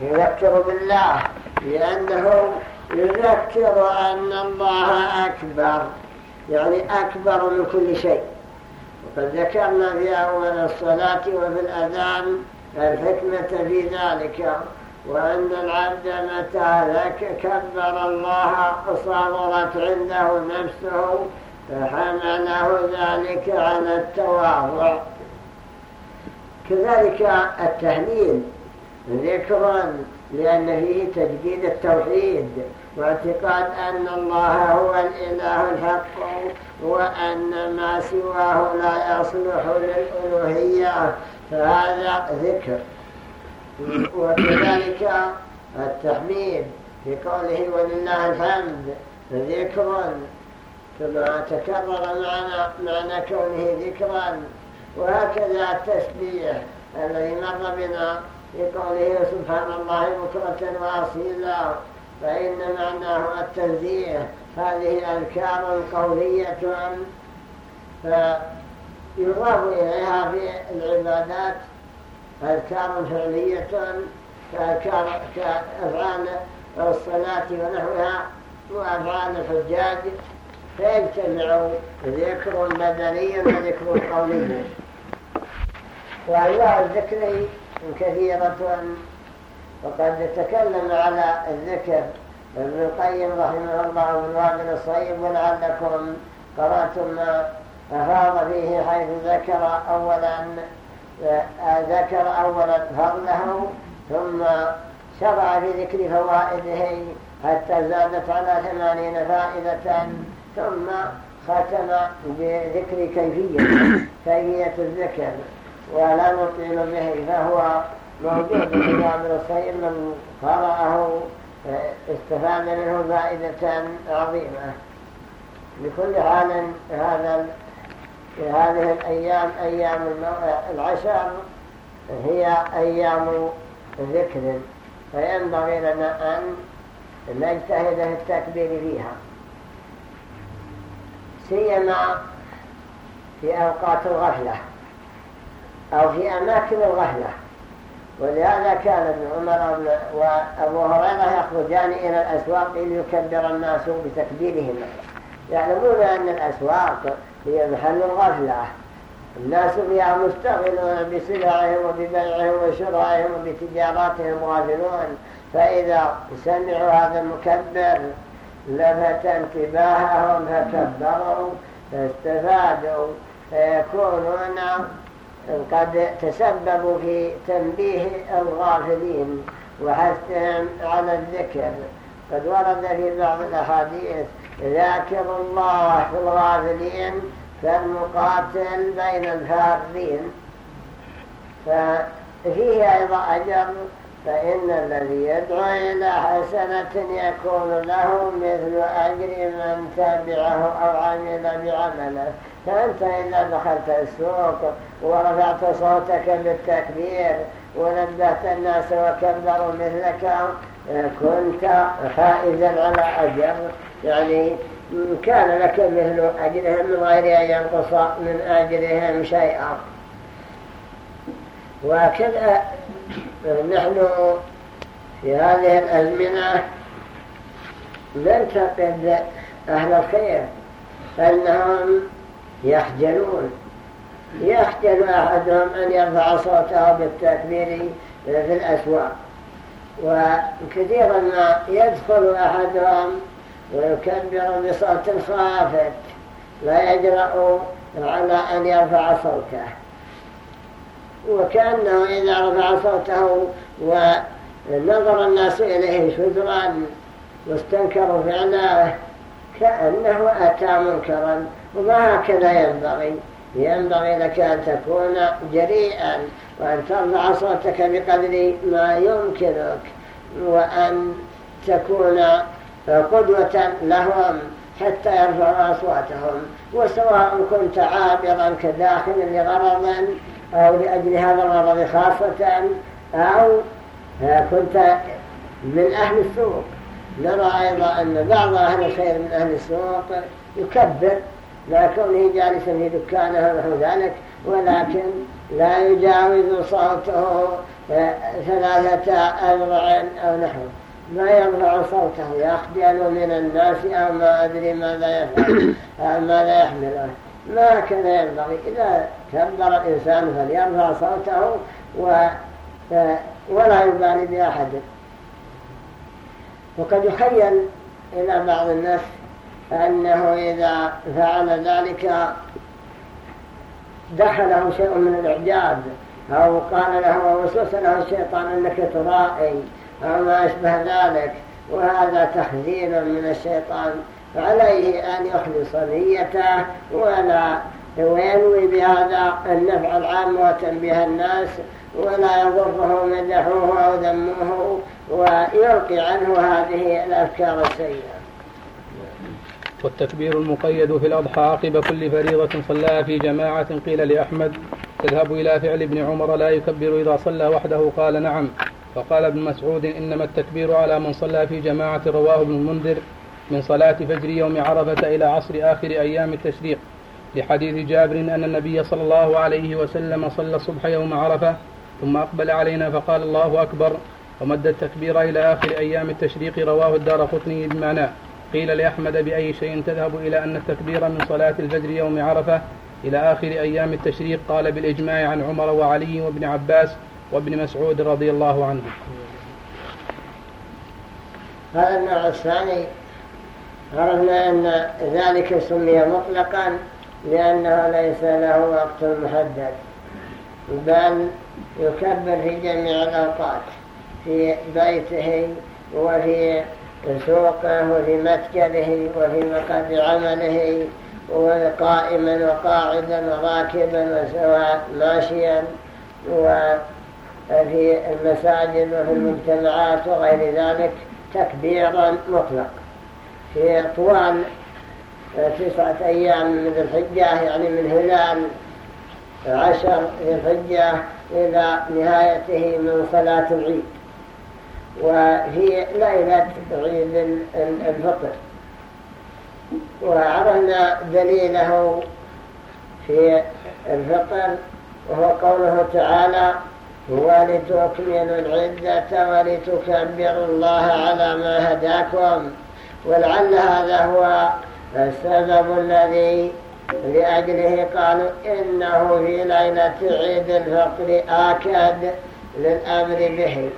يذكر بالله لأنه يذكر أن الله أكبر يعني أكبر من كل شيء. وقد ذكرنا في أول الصلاة وفي الأذان الحكمة في ذلك. وأن العبد متى ذاك كبر الله صغرت عنده نفسه فحمله ذلك على التواضع. كذلك التهليل ذكر لأن فيه تجديد التوحيد واعتقاد أن الله هو الإله الحق وأن ما سواه لا يصلح للألوهية فهذا ذكر. وكذلك التحميد في قوله ولله الحمد ذكر كما تكرر معنا معنى كونه ذكرا وهكذا التسبيح الذي مر بنا في قوله سبحان الله بكرة وأصيلا فإن معناه التنزيه هذه أذكار قولية فيضاف إليها في العبادات أذكار فعلية كأفعال الصلاة ونحوها وأفعال الحجاج؟ فيجتمع ذكر بدني وذكر قولي وأنواع الذكر كثيرة. وقد تكلم على الذكر ابن القيم رحمه الله من وابن الصيب ولعلكم قرأتم ما أفاض فيه حيث ذكر أولا ذكر أولا فضله ثم شرع في ذكر فوائده حتى زادت على ثمانين فائدة ثم ختم بذكر كيفية [coughs] كيفية الذكر ولا نطيل به فهو موجود في باب الصير من قرأه استفاد منه فائدة عظيمة. بكل حال هذا هذه الأيام أيام العشر هي أيام ذكر. فينبغي لنا أن نجتهد في التكبير فيها. سيما في أوقات الغفلة أو في أماكن الغفلة. ولهذا كان ابن عمر وأبو هريرة يخرجان إلى الأسواق ليكبر الناس بتكبيرهم. يعلمون أن الأسواق هي محل الغفلة الناس فيها مستغلون بسلعهم وببيعهم وشرائهم وبتجاراتهم غافلون فإذا سمعوا هذا المكبر لفت انتباههم فكبروا فاستفادوا فيكونون قد تسببوا في تنبيه الغافلين وحثهم على الذكر. قد ورد في بعض الأحاديث ذاكر الله في الغافلين كالمقاتل بين الفارين ففيه أيضا أجر فإن الذي يدعو إلى حسنة يكون له مثل أجر من تبعه أو عمل بعمله. فأنت إذا دخلت السوق ورفعت صوتك بالتكبير ونبهت الناس وكبروا مثلك كنت فائزا على أجر. يعني كان لك مثل أجرهم من غير أن ينقص من أجرهم شيئا. وكذا نحن في هذه الأزمنة ننتقد أهل الخير فإنهم يخجلون يخجل أحدهم أن يرفع صوته بالتكبير في الأسواق. وكثيرا ما يدخل أحدهم ويكبر بصوت خافت لا يجرأ على أن يرفع صوته. وكأنه إذا رفع صوته ونظر الناس إليه شذرا واستنكروا فعله كأنه أتى منكرا. وما هكذا ينبغي؟ ينبغي لك أن تكون جريئا وأن ترفع صوتك بقدر ما يمكنك وأن تكون قدوة لهم حتى يرفعوا أصواتهم وسواء كنت عابرا كداخل لغرض أو لأجل هذا الغرض خاصة أو كنت من أهل السوق. نرى أيضا أن بعض أهل الخير من أهل السوق يكبر لا كونه جالسا في دكانه ونحو ذلك ولكن لا يجاوز صوته ثلاثة أذرع أو نحو. ما يرفع صوته يخجل من الناس أو ما أدري ماذا يفعل [coughs] أو ماذا يحمله ما كان ينبغي. إذا كبر الإنسان فليرفع صوته و ولا يبالي بأحد. وقد يخيل إلى بعض الناس أنه إذا فعل ذلك دخله شيء من الإعجاب أو قال له ووسوس له الشيطان أنك ترائي أو ما أشبه ذلك وهذا تخزين من الشيطان عليه أن يخلص نيته ولا وينوي بهذا النفع العام وتنبيه الناس ولا يضره مدحوه أو ذموه ويلقي عنه هذه الأفكار السيئة. والتكبير المقيد في الأضحى عقب كل فريضة صلاها في جماعة قيل لأحمد تذهب إلى فعل ابن عمر لا يكبر إذا صلى وحده. قال نعم. فقال ابن مسعود إنما التكبير على من صلى في جماعة رواه ابن المنذر من صلاة فجر يوم عرفة إلى عصر آخر أيام التشريق لحديث جابر أن النبي صلى الله عليه وسلم صلى الصبح يوم عرفة ثم أقبل علينا فقال الله أكبر ومد التكبير إلى آخر أيام التشريق رواه الدار قطني بمعناه قيل لأحمد بأي شيء تذهب إلى أن التكبير من صلاة الفجر يوم عرفة إلى آخر أيام التشريق؟ قال بالإجماع عن عمر وعلي وابن عباس وابن مسعود رضي الله عنه. هذا النوع الثاني عرفنا أن ذلك سمي مطلقا لأنه ليس له وقت محدد بل يكبر في جميع الأوقات في بيته وفي سوقه وفي مسكنه وفي مقر عمله وقائما وقاعدا وراكبا وسواء ماشيا وفي المساجد وفي المجتمعات وغير ذلك تكبيرا مطلق. في طوال تسعة أيام من الحجة يعني من هلال عشر في الحجة إلى نهايته من صلاة العيد. وفي ليلة عيد الفطر. وعرفنا دليله في الفطر وهو قوله تعالى ولتكملوا العدة ولتكبروا الله على ما هداكم. ولعل هذا هو السبب الذي لأجله قالوا إنه في ليلة عيد الفطر آكد للأمر به.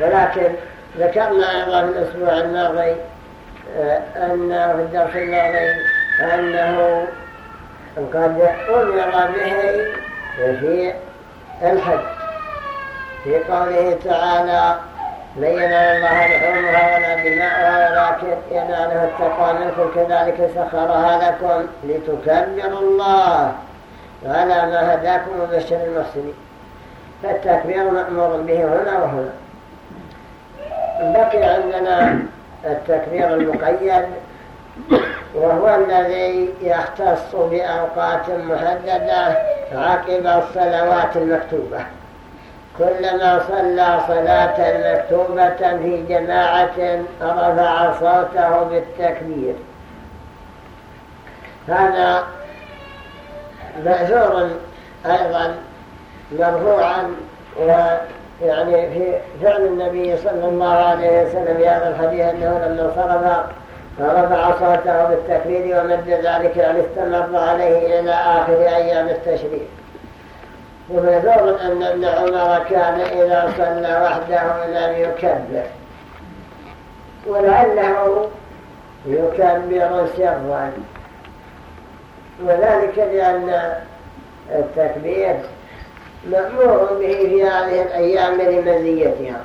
ولكن ذكرنا أيضا في الأسبوع الماضي آه، أنه في الدرس الماضي أنه قد أمر به في الحج. في قوله تعالى لن ينال الله لحومها ولا دماؤها ولكن يناله التقوى منكم كذلك سخرها لكم لتكبروا الله على ما هداكم وبشر المحسنين. فالتكبير مأمور به هنا وهنا. بقي عندنا التكبير المقيد وهو الذي يختص بأوقات محددة عقب الصلوات المكتوبة. كلما صلى صلاة مكتوبة في جماعة رفع صوته بالتكبير. هذا مأثور أيضا مرفوعا ويعني في فعل النبي صلى الله عليه وسلم في هذا الحديث أنه لما صرف فرفع صوته بالتكبير ومد ذلك يعني استمر عليه إلى آخر أيام التشريق. ومعلوم أن ابن عمر كان إذا صلى وحده لم يكبر. ولعله يكبر سرا. وذلك لأن التكبير مأمور به في هذه الأيام لمزيتها.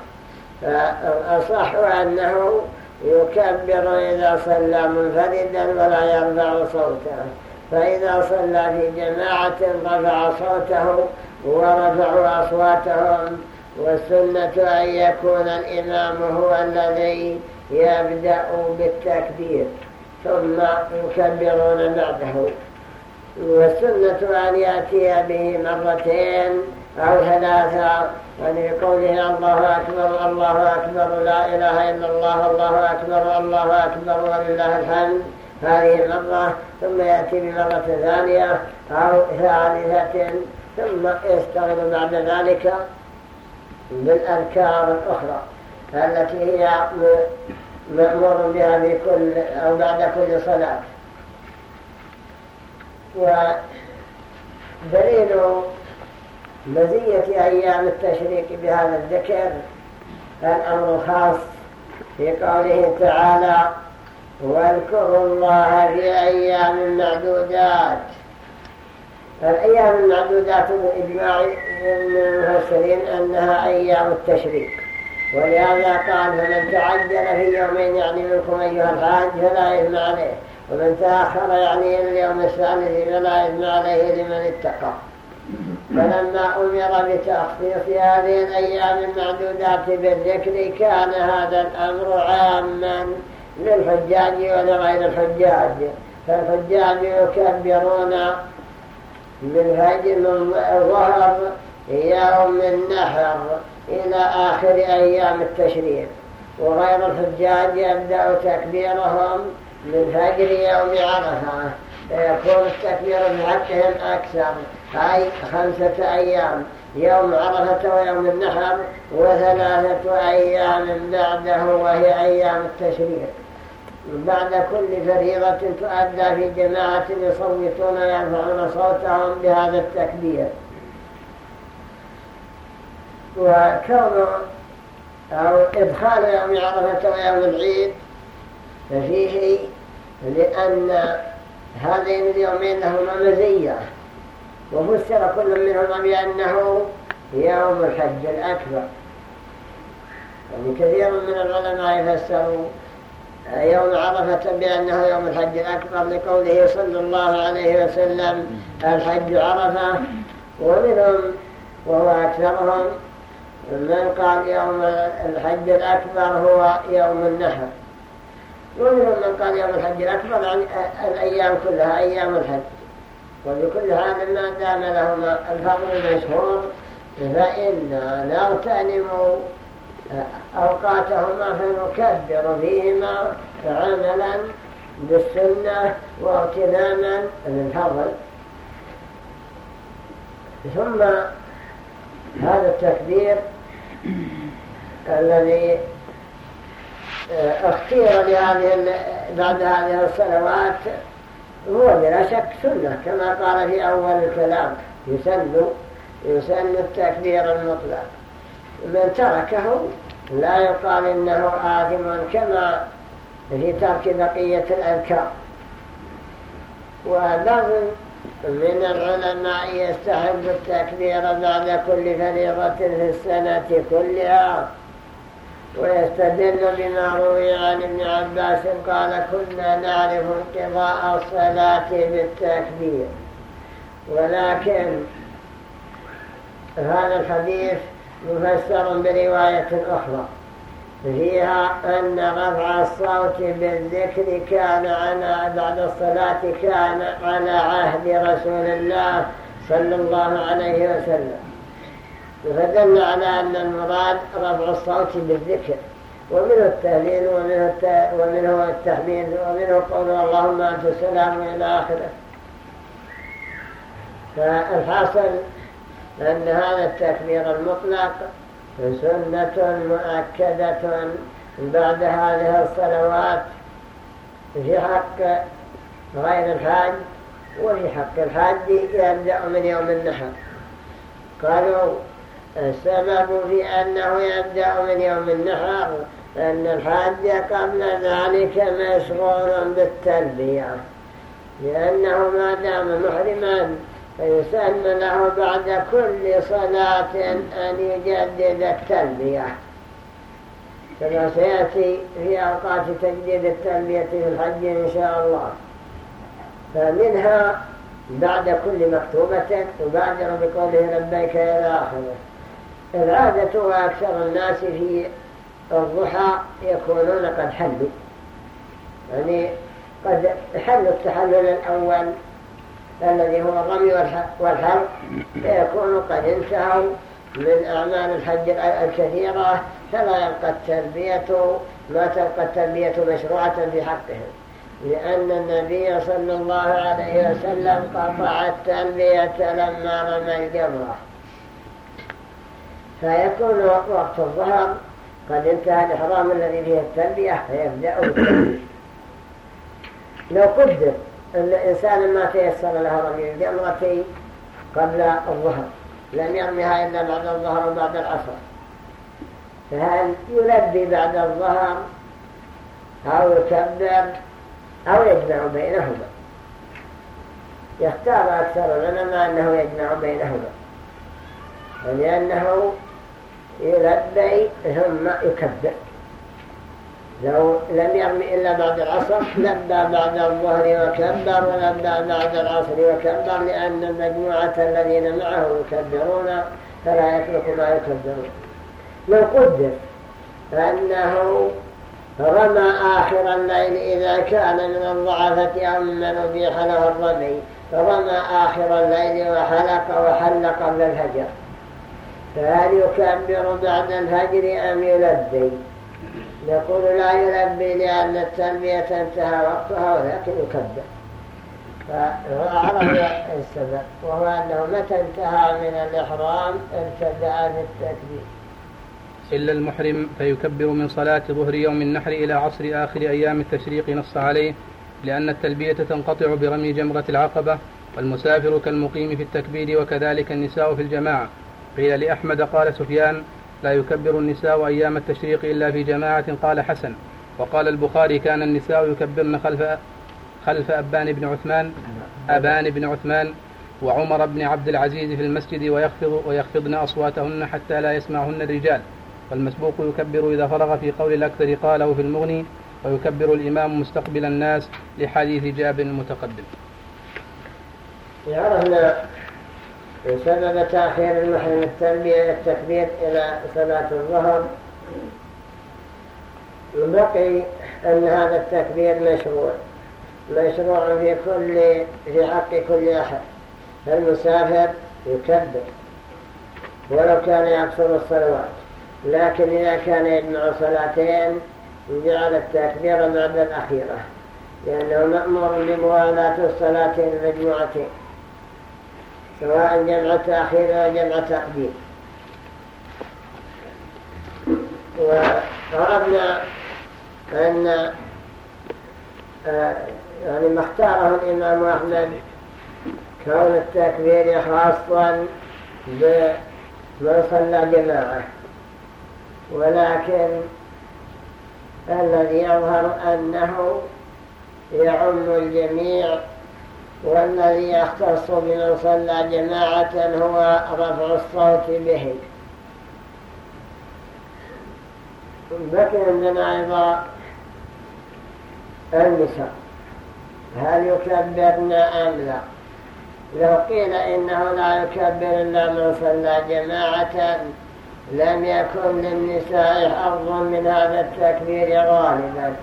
فالأصح أنه يكبر إذا صلى منفردا ولا يرفع صوته. فإذا صلى في جماعة رفع صوته ورفعوا أصواتهم. والسنة أن يكون الإمام هو الذي يبدأ بالتكبير. ثم يكبرون بعده. والسنة أن يأتي به مرتين أو ثلاثة يعني قوله الله أكبر الله أكبر لا إله إلا الله الله أكبر الله أكبر ولله الحمد. هذه مرة ثم يأتي بمرة ثانية أو ثالثة ثم يشتغل بعد ذلك بالأذكار الأخرى التي هي مأمور بها في كل أو بعد كل صلاة. ودليل مزية أيام التشريك بهذا الذكر. الأمر خاص في قوله تعالى واذكروا الله في أيام معدودات الأيام المعدودات بالإجماع من المفسرين أنها أيام التشريك ولهذا قال فمن تعجل في يومين يعني منكم أيها الحاج فلا إثم عليه ومن تأخر يعني اليوم الثالث فلا إثم عليه لمن اتقى. فلما أمر بتخصيص هذه الأيام المعدودات بالذكر كان هذا الأمر عاما للحجاج ولغير الحجاج. فالحجاج يكبرون من هجم الظهر يوم النحر إلى آخر أيام التشريق. وغير الحجاج يبدأ تكبيرهم من فجر يوم عرفة. فيكون التكبير في حقهم أكثر. أي خمسة أيام يوم عرفة ويوم النحر وثلاثة أيام بعده وهي أيام التشريق. بعد كل فريضة تؤدى في جماعة يصوتون ويرفعون صوتهم بهذا التكبير. وكون أو إدخال يوم عرفة ويوم العيد ففيه لأن هذين اليومين لهما مزية. وفسر كل منهما بأنه يوم الحج الأكبر. يعني كثير من العلماء يفسروا يوم عرفة بأنه يوم الحج الأكبر لقوله صلى الله عليه وسلم الحج عرفة. ومنهم وهو أكثرهم من قال يوم الحج الأكبر هو يوم النحر. ومنهم من قال يوم الحج الأكبر يعني الأيام كلها أيام الحج. وبكل هذا ما دام لهما الفضل المشهور فإنا نغتنم أوقاتهما فنكبر فيهما عملا بالسنة واغتناما للفضل. ثم هذا التكبير الذي آه، اختير لهذه بعد هذه الصلوات هو بلا شك سنة كما قال في أول الكلام يسن يسن التكبير المطلق. من تركه لا يقال إنه آثم كما في ترك بقية الأذكار. وبعض من العلماء يستحب التكبير بعد كل فريضة في السنة كلها. ويستدل بما روي عن ابن عباس قال كنا نعرف انقضاء الصلاة بالتكبير. ولكن هذا الحديث مفسر برواية أخرى فيها أن رفع الصوت بالذكر كان على بعد الصلاة كان على عهد رسول الله صلى الله عليه وسلم. فدل على أن المراد رفع الصوت بالذكر ومنه التهليل ومنه, ومنه التحميد ومنه قول اللهم أنت السلام إلى آخره. فالحاصل أن هذا التكبير المطلق سنة مؤكدة بعد هذه الصلوات في حق غير الحاج وفي حق الحاج يبدأ من يوم النحر. قالوا السبب في أنه يبدأ من يوم النحر أن الحاج قبل ذلك مشغول بالتلبية. لأنه ما دام محرما فيسن له بعد كل صلاة أن يجدد التلبية. كما سيأتي في أوقات تجديد التلبية في الحج إن شاء الله. فمنها بعد كل مكتوبة تبادر بقوله لبيك إلى آخره. العادة وأكثر الناس في الضحى يكونون قد حلوا. يعني قد حلوا التحلل الأول الذي هو الرمي والحرق فيكون قد انتهوا من أعمال الحج الكثيرة فلا يبقى التربية ما تبقى التربية مشروعة في حقهم. لأن النبي صلى الله عليه وسلم قطع التربية لما رمى الجمرة. فيكون وقت الظهر قد انتهى الإحرام الذي فيه التربية فيبدأ لو قدر الإنسان ما تيسر له رمي الجمرة قبل الظهر. لم يرميها إلا بعد الظهر وبعد العصر. فهل يلبي بعد الظهر أو يكبر أو يجمع بينهما؟ يختار أكثر العلماء أنه يجمع بينهما. لأنه يلبي ثم يكبر. لو لم يرمي إلا بعد العصر لبى بعد الظهر وكبر ولبى بعد العصر وكبر لأن المجموعة الذين معه يكبرون فلا يترك ما يكبرون. لو قدر أنه رمى آخر الليل إذا كان من الضعفة أو ممن أبيح له الرمي. فرمى آخر الليل وحلق وحل قبل الهجر فهل يكبر بعد الهجر أم يلبي؟ نقول لا يلبي لأن التلبية انتهى وقتها ولكن يكبر. فعرف السبب وهو أنه متى انتهى من الإحرام؟ ابتدأ بالتكبير إلا المحرم فيكبر من صلاة ظهر يوم النحر إلى عصر آخر أيام التشريق نص عليه لأن التلبية تنقطع برمي جمرة العقبة والمسافر كالمقيم في التكبير وكذلك النساء في الجماعة. قيل لأحمد قال سفيان لا يكبر النساء أيام التشريق إلا في جماعة قال حسن. وقال البخاري كان النساء يكبرن خلف خلف أبان بن عثمان أبان بن عثمان وعمر بن عبد العزيز في المسجد ويخفض ويخفضن أصواتهن حتى لا يسمعهن الرجال. والمسبوق يكبر إذا فرغ في قول الأكثر قاله في المغني ويكبر الإمام مستقبل الناس لحديث جابر المتقدم. عرفنا سبب تأخير المحرم التلبية التكبير إلى صلاة الظهر. بقي أن هذا التكبير مشروع مشروع في كل في حق كل أحد. المسافر يكبر ولو كان يكسر الصلوات لكن إذا كان يجمع صلاتين جعل التكبير بعد الأخيرة لأنه مأمور بموالاة الصلاتين المجموعتين سواء جمع تأخير أو جمع تقديم وعرفنا أن آه، يعني ما اختاره الإمام أحمد كون التكبير خاصا بمن صلى جماعة. ولكن الذي يظهر أنه يعم الجميع والذي يختص بمن صلى جماعة هو رفع الصوت به. بكي عندنا أيضا النساء. هل يكبرن أم لا؟ لو قيل إنه لا يكبر إلا من صلى جماعة لم يكن للنساء حظ من هذا التكبير غالبا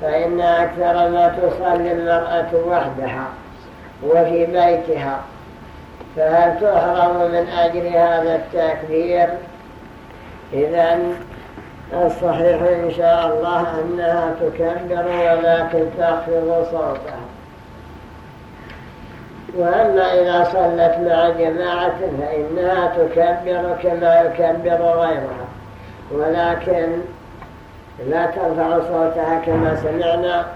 فإن أكثر ما تصلي المرأة وحدها. وفي بيتها. فهل تحرم من أجل هذا التكبير؟ إذا الصحيح إن شاء الله أنها تكبر ولكن تخفض صوتها. وأما إذا صلت مع جماعة فإنها تكبر كما يكبر غيرها. ولكن لا ترفع صوتها كما سمعنا.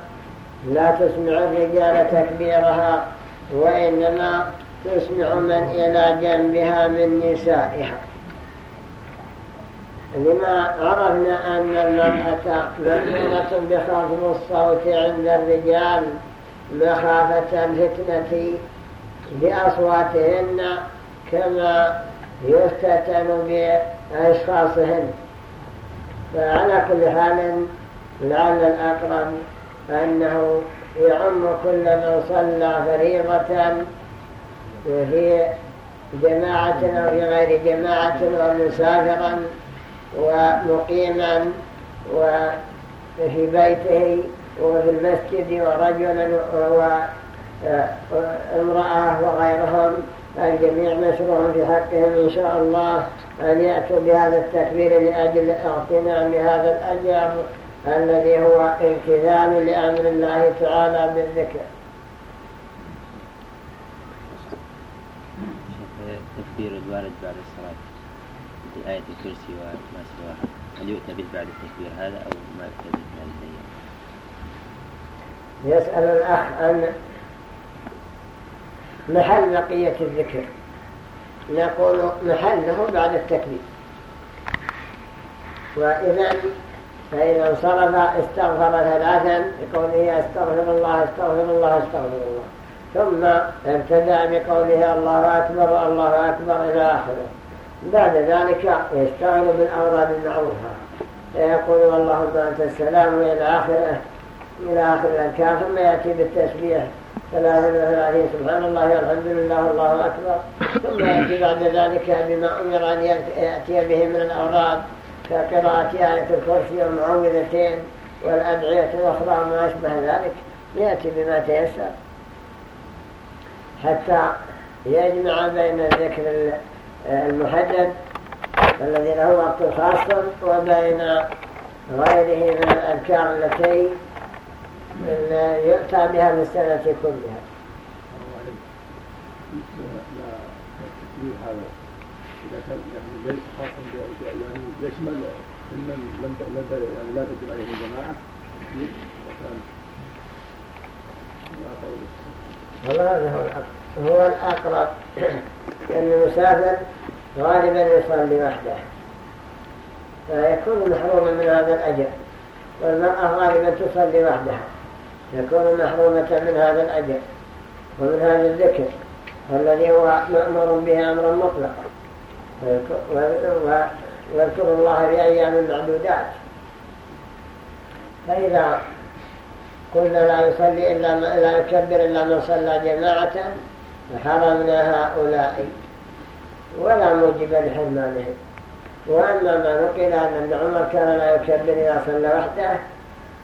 لا تسمع الرجال تكبيرها. وإنما تسمع من إلى جنبها من نسائها. لما عرفنا أن المرأة مأمورة بخفض الصوت عند الرجال مخافة الفتنة بأصواتهن كما يفتتن بأشخاصهن. فعلى كل حال لعل الأقرب أنه يعم كل من صلى فريضة. في جماعة أو في غير جماعة ومسافرا ومقيما وفي بيته وفي المسجد ورجلا وامرأة وغيرهم. الجميع مشروع في حقهم إن شاء الله أن يأتوا بهذا التكبير لأجل اغتنام هذا الأجر. الذي هو امتثال لأمر الله تعالى بالذكر. تكبير الوالد بعد الصلاة في آية الكرسي وما سواها. هل يؤتى به بعد التكبير هذا أو ما يؤتى به هذه الأيام يسأل الأخ عن محل بقية الذكر. نقول محله بعد التكبير. وإذا فإذا انصرف استغفر ثلاثا بقوله أستغفر الله أستغفر الله أستغفر الله. ثم ابتدأ بقوله الله أكبر الله أكبر إلى آخره. بعد ذلك يشتغل بالأوراد المعروفة يقول اللهم أنت السلام إلى آخره إلى آخر الأذكار ثم يأتي بالتسبيح. ثلاثة وثلاثين سبحان الله والحمد لله الله أكبر. ثم يأتي بعد ذلك بما أمر أن يأتي به من الأوراد. كقراءة آية الكرسي والمعوذتين والأدعية الأخرى وما أشبه ذلك يأتي بما تيسر حتى يجمع بين الذكر المحدد الذي له وقت خاص وبين غيره من الأذكار التي يؤتى بها في السنة كلها إذا كان يعني ليس خاصا يعني يشمل ممن لم يعني لا تجب عليه الجماعة؟ والله هذا هو هو الأقرب أن المسافر غالبا يصلي وحده. فيكون محروما من هذا الأجر. والمرأة غالبا تصلي وحدها. يكون محرومة من هذا الأجر. ومن هذا الذكر. الذي هو مأمور به أمرا مطلقا. ويذكر الله في أيام معدودات. فإذا قلنا لا يصلي إلا لا يكبر إلا من صلى جماعة فحرمنا هؤلاء. ولا موجب لحرمانهم. وأما ما نقل أن ابن عمر كان لا يكبر إذا صلى وحده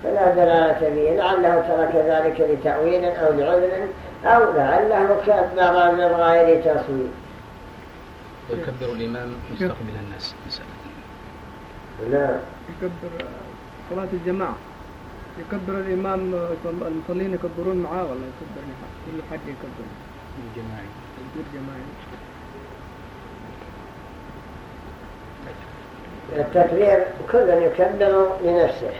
فلا دلالة به لعله ترك ذلك لتأويل أو لعذر أو لعله كبر من غير تصوير ويكبر الإمام مستقبل الناس. نعم يكبر صلاة الجماعة. يكبر الإمام المصلين يكبرون معاه ولا يكبر كل حد يكبر. الجماعي. تكبير جماعي. التكبير كل يكبر لنفسه.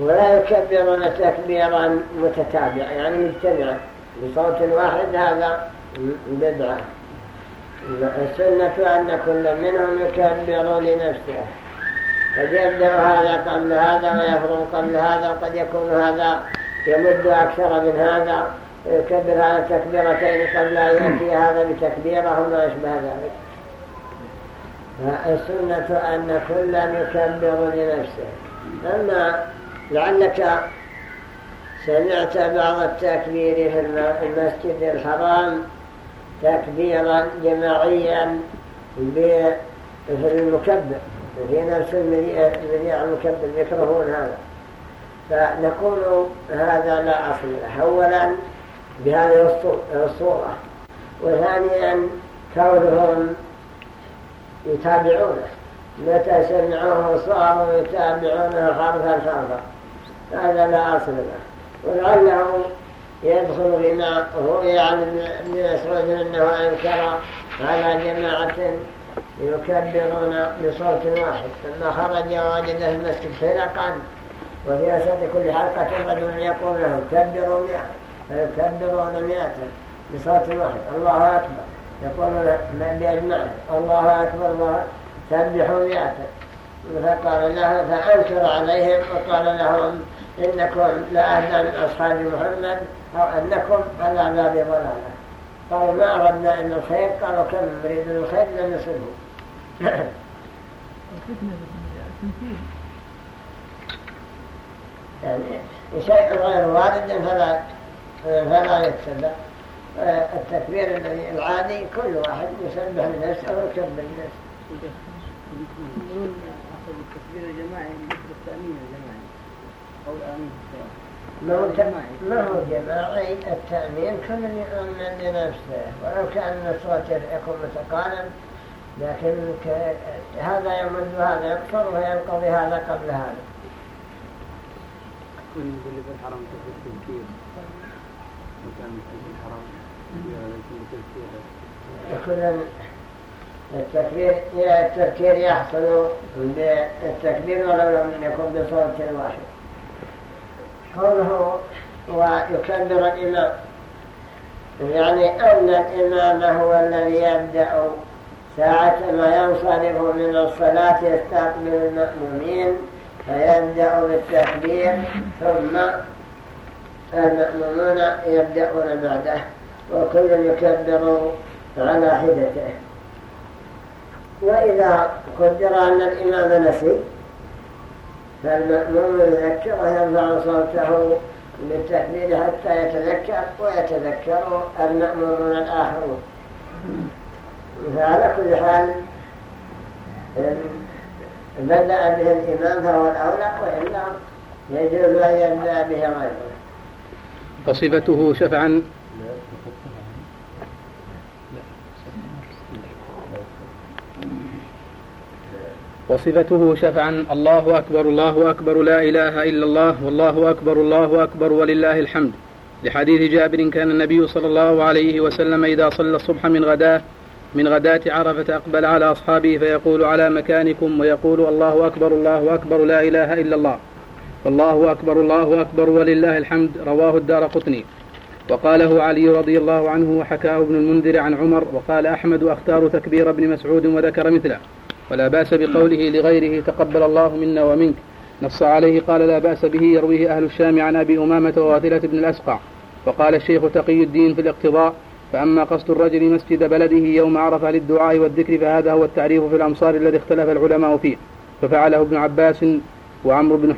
ولا يكبرون تكبيرا متتابعا يعني مجتمعا بصوت واحد هذا بدعة. السنة أن كل منهم يكبر لنفسه. قد يبدأ هذا قبل هذا ويفرغ قبل هذا وقد يكون هذا يمد أكثر من هذا يكبر هذا تكبيرتين قبل أن يأتي هذا بتكبيره وما يشبه ذلك. فالسنة أن كلا يكبر لنفسه. أما لعلك سمعت بعض التكبير في المسجد الحرام تكبيرا جماعيا في المكبر. في نفس المذيع المكبر يكرهون هذا. فنقول هذا لا أصل له. أولا بهذه الصورة. وثانيا كونهم يتابعونه. متى سمعوه صاروا يتابعونه حرفا حرفا هذا لا أصل له. ولعله يدخل بما روي عن ابن مسعود انه انكر على جماعة يكبرون بصوت واحد ثم خرج ووجد في المسجد فرقا وفي وسط كل حلقة رجل يقول له كبروا مئة فيكبرون مئة بصوت واحد. الله أكبر. يقول من بأجمعه الله أكبر الله سبحوا مئة. فقال له فأنكر عليهم وقال لهم إنكم لأهدى من أصحاب محمد. أو أنكم على باب ضلالة. قالوا ما أردنا إلا الخير؟ قالوا كم نريد الخير لم يصبه. [laughs] يعني شيء غير وارد فلا فلا يتبع التكبير الذي العادي كل واحد يسبح لنفسه ويكبر لنفسه. يقولون التكبير الجماعي مثل التأمين الجماعي. أو الآمين ما ما هو جماعي التأمين كل يؤمن لنفسه ولو كأن الصوت يكون متقارب لكن هذا يمد وهذا يقصر وينقضي هذا قبل هذا. كل اللي في الحرم تكبير وكان في الحرم يكون التكبير التذكير يحصل بالتكبير ولو لم يكن بصوت واحد. قوله ويكبر الإمام يعني أن الإمام هو الذي يبدأ ساعة ما ينصرف من الصلاة يستقبل المأمومين فيبدأ بالتكبير ثم المأمومون يبدأون بعده وكل يكبر على حدته. وإذا قدر أن الإمام نسي فالمأموم يذكر ويرفع صوته بالتكبير حتى يتذكر ويتذكر المأمومون الآخرون فعلى كل حال بدأ به الإمام فهو الأولى وإلا يجوز أن يبدأ به غيره. وصفته شفعا وصفته شفعا. الله أكبر الله أكبر لا إله إلا الله والله أكبر الله أكبر ولله الحمد. لحديث جابر كان النبي صلى الله عليه وسلم إذا صلى الصبح من غداه من غداة عرفة أقبل على أصحابه فيقول على مكانكم ويقول الله أكبر الله أكبر لا إله إلا الله. والله أكبر الله أكبر ولله الحمد. رواه الدار قطني. وقاله علي رضي الله عنه وحكاه ابن المنذر عن عمر وقال أحمد أختار تكبير ابن مسعود وذكر مثله. ولا بأس بقوله لغيره تقبل الله منا ومنك نص عليه قال لا بأس به يرويه أهل الشام عن أبي أمامة وواثلة بن الأسقع. وقال الشيخ تقي الدين في الاقتضاء فأما قصد الرجل مسجد بلده يوم عرفة للدعاء والذكر فهذا هو التعريف في الأمصار الذي اختلف العلماء فيه. ففعله ابن عباس وعمرو بن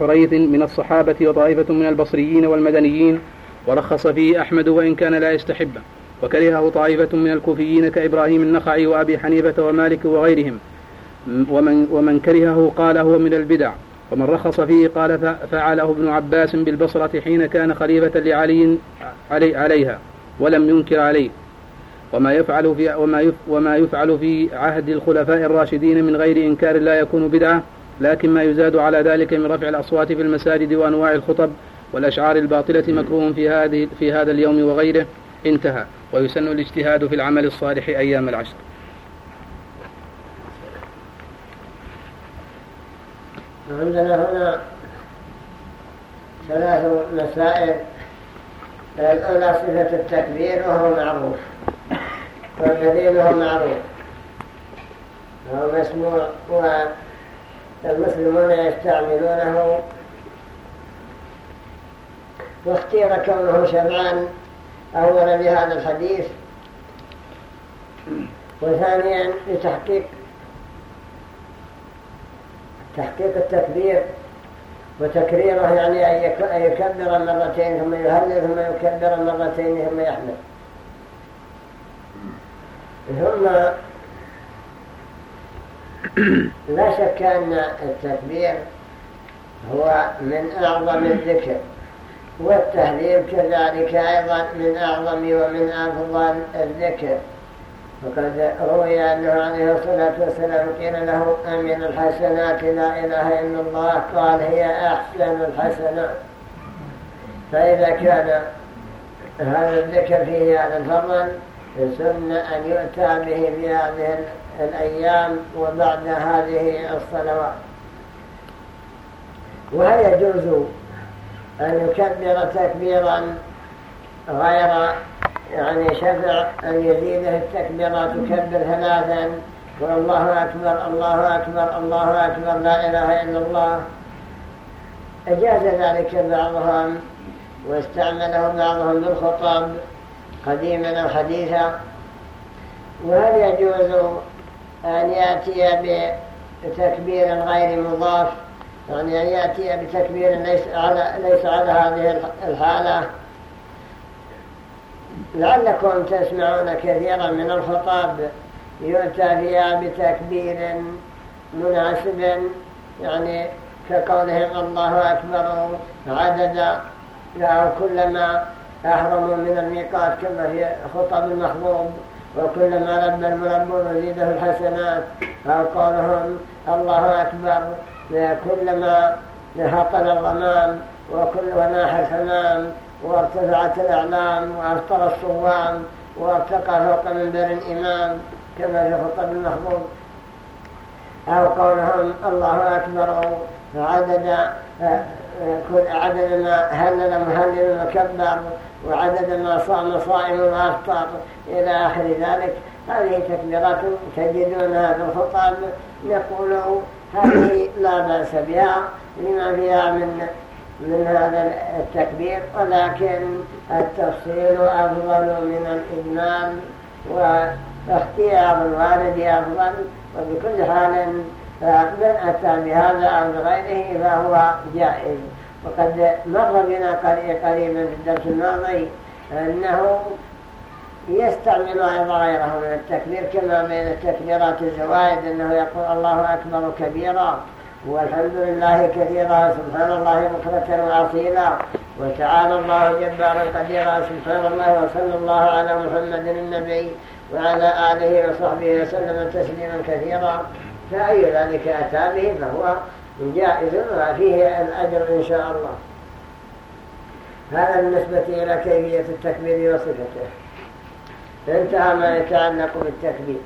حريث من الصحابة وطائفة من البصريين والمدنيين ورخص فيه أحمد وإن كان لا يستحبه. وكرهه طائفة من الكوفيين كإبراهيم النخعي وأبي حنيفة ومالك وغيرهم. ومن, ومن كرهه قال هو من البدع ومن رخص فيه قال فعله ابن عباس بالبصرة حين كان خليفة لعلي علي عليها ولم ينكر عليه. وما يفعل في وما وما يفعل في عهد الخلفاء الراشدين من غير إنكار لا يكون بدعة لكن ما يزاد على ذلك من رفع الأصوات في المساجد وأنواع الخطب والأشعار الباطلة مكروه في هذه في هذا اليوم وغيره. انتهى. ويسن الاجتهاد في العمل الصالح أيام العشر. عندنا هنا ثلاث مسائل الأولى صفة التكبير وهو معروف. ودليله معروف. وهو مسموع. والمسلمون يستعملونه. واختير كونه شرعا أولا لهذا الحديث. وثانيا لتحقيق تحقيق التكبير وتكريره يعني أن يكبر مرتين ثم يهلل ثم يكبر مرتين ثم يحمد ثم [clears throat] لا شك أن التكبير هو من أعظم الذكر والتهليل كذلك أيضا من أعظم ومن أفضل الذكر. وقد روي أنه عليه الصلاة والسلام قيل له أمن الحسنات لا إله إلا الله. قال هي أحسن الحسنات. فإذا كان هذا الذكر فيه هذا الفضل سن أن يؤتى به في هذه الأيام وبعد هذه الصلوات. وهل يجوز أن يكبر تكبيرا غير يعني شفع أن يزيده التكبيرات يكبر ثلاثا والله أكبر الله أكبر الله أكبر لا إله إلا الله. أجاز ذلك بعضهم واستعمله بعضهم بالخطاب قديما أو حديثا وهل يجوز أن يأتي بتكبير غير مضاف؟ يعني أن يأتي بتكبير ليس على, ليس على هذه الحالة. لعلكم تسمعون كثيرا من الخطاب يؤتى فيها بتكبير مناسب يعني كقولهم الله أكبر عدد كلما أحرموا من الميقات كما في خطب المحبوب وكلما لبى الملبون يزيده الحسنات أو قولهم الله أكبر كلما هطل الغمام وكل وناح الحمام وارتفعت الأعلام وأفطر الصوام وارتقى فوق منبر الإمام كما في خطب المحبوب أو قولهم الله أكبر عدد كل عدد ما هلل مهلل وكبر وعدد ما صام صائم وأفطر إلى آخر ذلك. هذه تكبيرات تجدونها في الخطاب. نقول هذه لا بأس بها لما فيها من من هذا التكبير ولكن التفصيل أفضل من الإجمال واختيار الوالد أفضل. وبكل حال من أتى بهذا أو بغيره فهو جائز. وقد مر بنا قريبا في الدرس الماضي أنه يستعمل أيضا غيره من التكبير كما بين التكبيرات الزوائد أنه يقول الله أكبر كبيرا. والحمد لله كثيرا سبحان الله بكرة وأصيلا وتعالى الله جبارا قديرا سبحان الله وصلى الله على محمد النبي وعلى آله وصحبه وسلم تسليما كثيرا. فأي ذلك أتى به فهو جائز وفيه الأجر إن شاء الله. هذا بالنسبة إلى كيفية التكبير وصفته. انتهى ما يتعلق بالتكبير.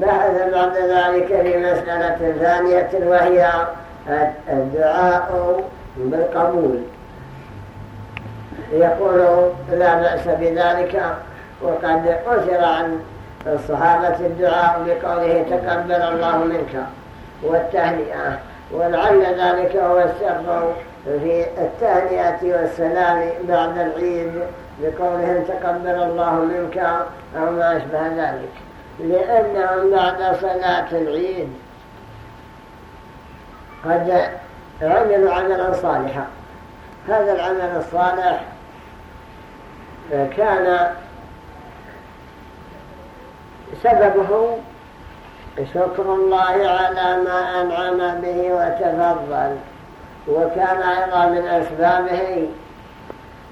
بحث بعد ذلك في مسألة ثانية وهي الدعاء بالقبول. يقول لا بأس بذلك وقد أثر عن الصحابة الدعاء بقوله تقبل الله منك والتهنئة. ولعل ذلك هو السر في التهنئة والسلام بعد العيد بقولهم تقبل الله منك أو ما أشبه ذلك. لأنهم بعد صلاة العيد قد عملوا عملا صالحا. هذا العمل الصالح كان سببه شكر الله على ما أنعم به وتفضل. وكان أيضا من أسبابه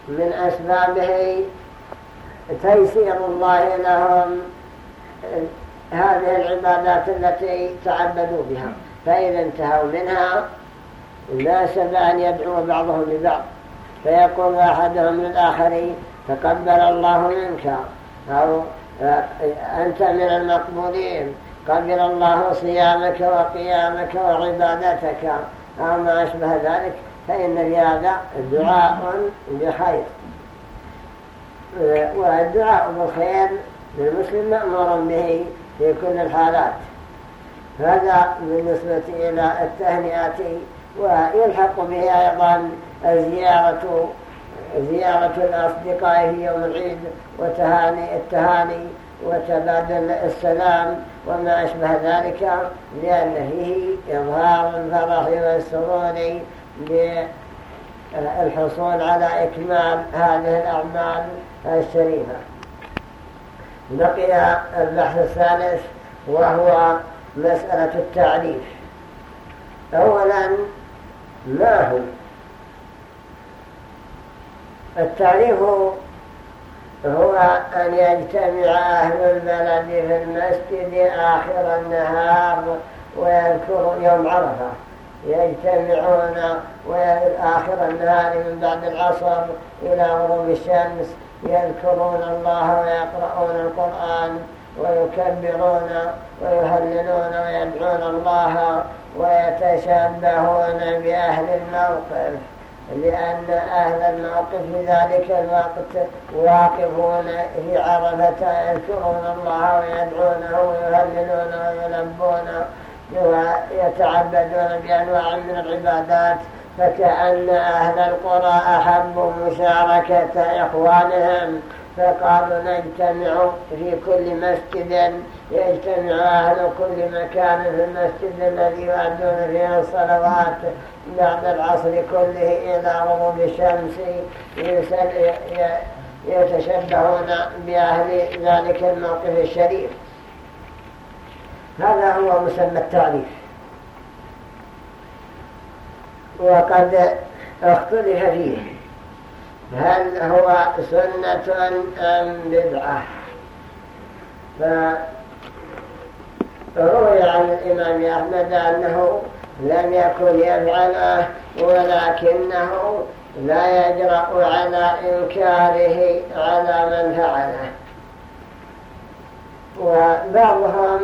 من أسبابه تيسير الله لهم هذه العبادات التي تعبدوا بها. فإذا انتهوا منها ناسب أن يدعو بعضهم لبعض. فيقول أحدهم للآخر تقبل الله منك. أو أنت من المقبولين. قبل الله صيامك وقيامك وعبادتك. أو ما أشبه ذلك. فإن هذا دعاء بخير. والدعاء بالخير للمسلم مأمور به في كل الحالات. هذا بالنسبة إلى التهنئة ويلحق به أيضا الزيارة زيارة الأصدقاء في يوم العيد وتهاني التهاني وتبادل السلام وما أشبه ذلك لأن فيه إظهار الفرح والسرور للحصول على إكمال هذه الأعمال الشريفة. بقي البحث الثالث وهو مسألة التعريف. أولا ما هو؟ التعريف هو أن يجتمع أهل البلد في المسجد آخر النهار ويذكروا يوم عرفة. يجتمعون آخر النهار من بعد العصر إلى غروب الشمس يذكرون الله ويقرؤون القرآن ويكبرون ويهللون ويدعون الله ويتشبهون بأهل الموقف لأن أهل الموقف في ذلك الوقت واقفون في عرفة يذكرون الله ويدعونه ويهللون ويلبون ويتعبدون بأنواع من العبادات فكأن أهل القرى أحبوا مشاركة إخوانهم فقالوا نجتمع في كل مسجد يجتمع أهل كل مكان في المسجد الذي يؤدون فيه الصلوات بعد العصر كله إلى غروب الشمس يتشبهون بأهل ذلك الموقف الشريف. هذا هو مسمى التعريف. وقد اختلف فيه. هل هو سنة أم بدعة؟ فروي عن الإمام أحمد أنه لم يكن يفعله ولكنه لا يجرأ على إنكاره على من فعله. وبعضهم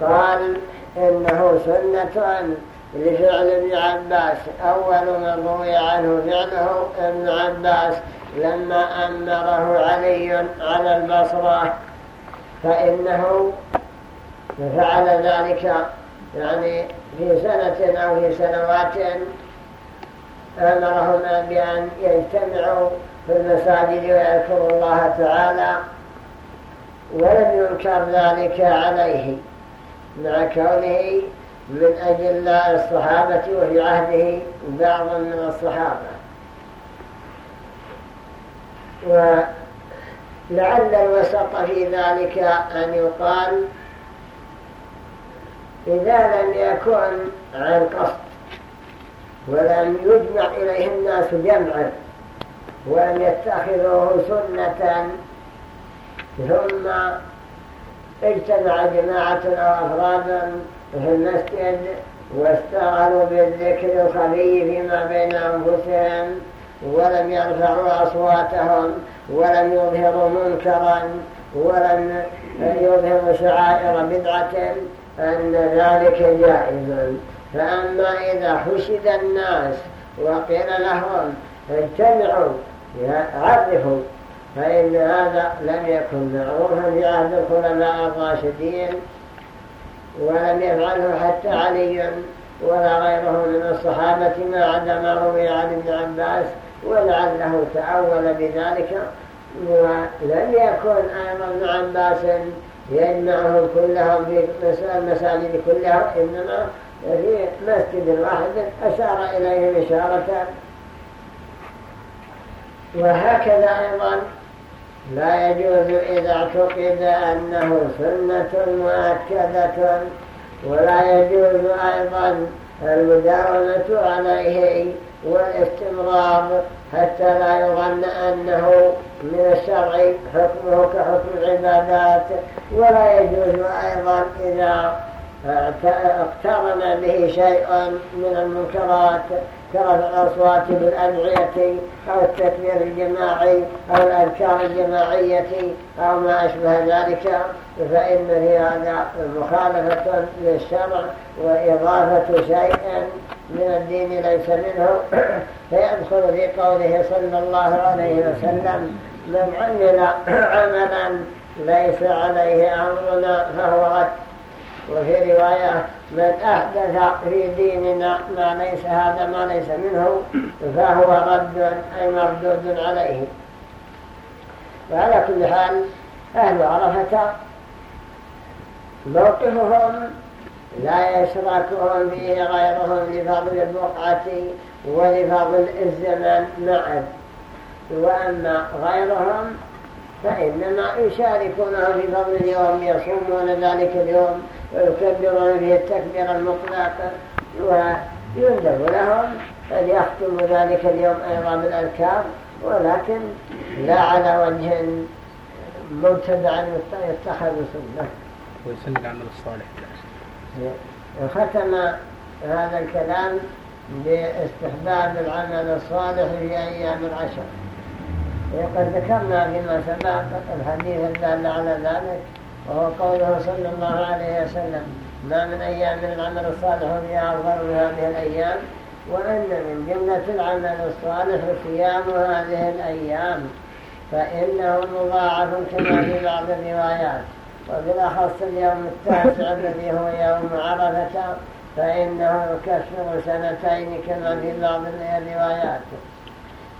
قال إنه سنة لفعل ابن عباس. أول من روي عنه فعله ابن عباس لما أمره علي على البصرة. فإنه فعل ذلك يعني في سنة أو في سنوات أمرهم بأن يجتمعوا في المساجد ويذكروا الله تعالى ولم ينكر ذلك عليه. مع كونه من أجل الصحابة وفي عهده بعض من الصحابة. ولعل الوسط في ذلك أن يقال إذا لم يكن عن قصد ولم يجمع إليه الناس جمعا ولم يتخذوه سنة ثم اجتمع جماعة أو أفراد في المسجد واشتغلوا بالذكر الخفي فيما بين أنفسهم ولم يرفعوا أصواتهم ولم يظهروا منكرا ولم يظهروا شعائر بدعة أن ذلك جائز. فأما إذا حشد الناس وقيل لهم اجتمعوا عرفوا فإن هذا لم يكن معروفا في عهد الخلفاء الراشدين. ولم يفعله حتى علي ولا غيره من الصحابة ما عدا ما روي عن ابن عباس ولعله تأول بذلك ولم يكن أيضا ابن عباس يجمعهم كلهم في المساجد كلها إنما في مسجد واحد أشار إليهم إشارة. وهكذا أيضا لا يجوز إذا اعتقد أنه سنة مؤكدة ولا يجوز أيضا المداومة عليه والاستمرار حتى لا يظن أنه من الشرع حكمه كحكم العبادات. ولا يجوز أيضا إذا اقترن به شيء من المنكرات. كرفع الأصوات بالأدعية أو التكبير الجماعي أو الأذكار الجماعية أو ما أشبه ذلك فإن في هذا مخالفة للشرع وإضافة شيء من الدين ليس منه فيدخل في قوله صلى الله عليه وسلم من عمل عملا ليس عليه أمرنا فهو رد. وفي رواية من أحدث في ديننا ما ليس هذا ما ليس منه فهو رد أي مردود عليه. وعلى كل حال أهل عرفة موقفهم لا يشركهم فيه غيرهم لفضل البقعة ولفضل الزمن معا. وأما غيرهم فإنما يشاركونه في فضل اليوم يصومون ذلك اليوم ويكبرون به التكبير المطلق ويندب لهم أن يختموا ذلك اليوم أيضا بالأذكار ولكن لا على وجه مبتدع يتخذ سنة. ويسن العمل الصالح. ختم هذا الكلام باستحباب العمل الصالح في أيام العشر. وقد ذكرنا فيما سبق الحديث الدال على ذلك. وهو قوله صلى الله عليه وسلم ما من أيام العمل الصالح فيها أفضل من هذه الأيام وأن من جملة العمل الصالح صيام هذه الأيام فإنه مضاعف كما في بعض الروايات. وبالأخص اليوم التاسع الذي هو يوم عرفة فإنه يكفر سنتين كما في بعض الروايات.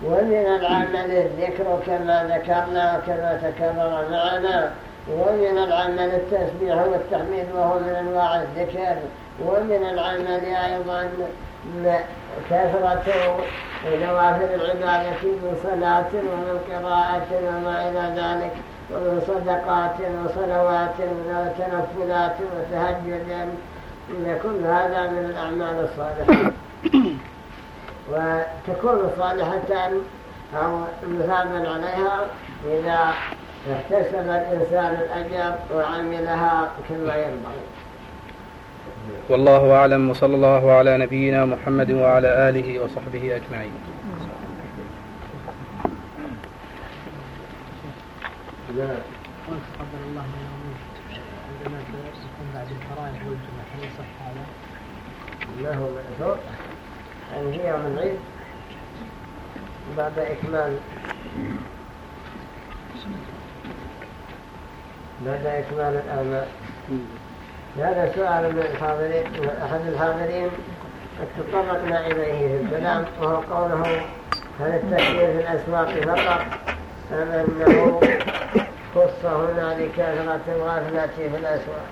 ومن العمل الذكر كما ذكرنا وكما تكرر معنا ومن العمل التسبيح والتحميد وهو من أنواع الذكر ومن العمل أيضا كثرة نوافل العبادة من صلاة ومن قراءة وما إلى ذلك ومن صدقات وصلوات وتنفلات وتهجد. كل هذا من الأعمال الصالحة. [coughs] وتكون صالحة أو مثابا عليها إذا احتسب الإنسان الأجر وعملها كما ينبغي والله أعلم وصلى الله على نبينا محمد وعلى آله وصحبه أجمعين قدر الله عندما تكون بعد الفرائض والجمعة هل يصح هذا؟ هو مأثور يعني في يوم العيد بعد إكمال بعد إكمال الأعمال هذا سؤال من الحاضرين أحد الحاضرين تطرقنا إليه. في الكلام وهو قوله هل التكبير في الأسواق فقط؟ أم أنه خص هنا لكثرة الغفلة في الأسواق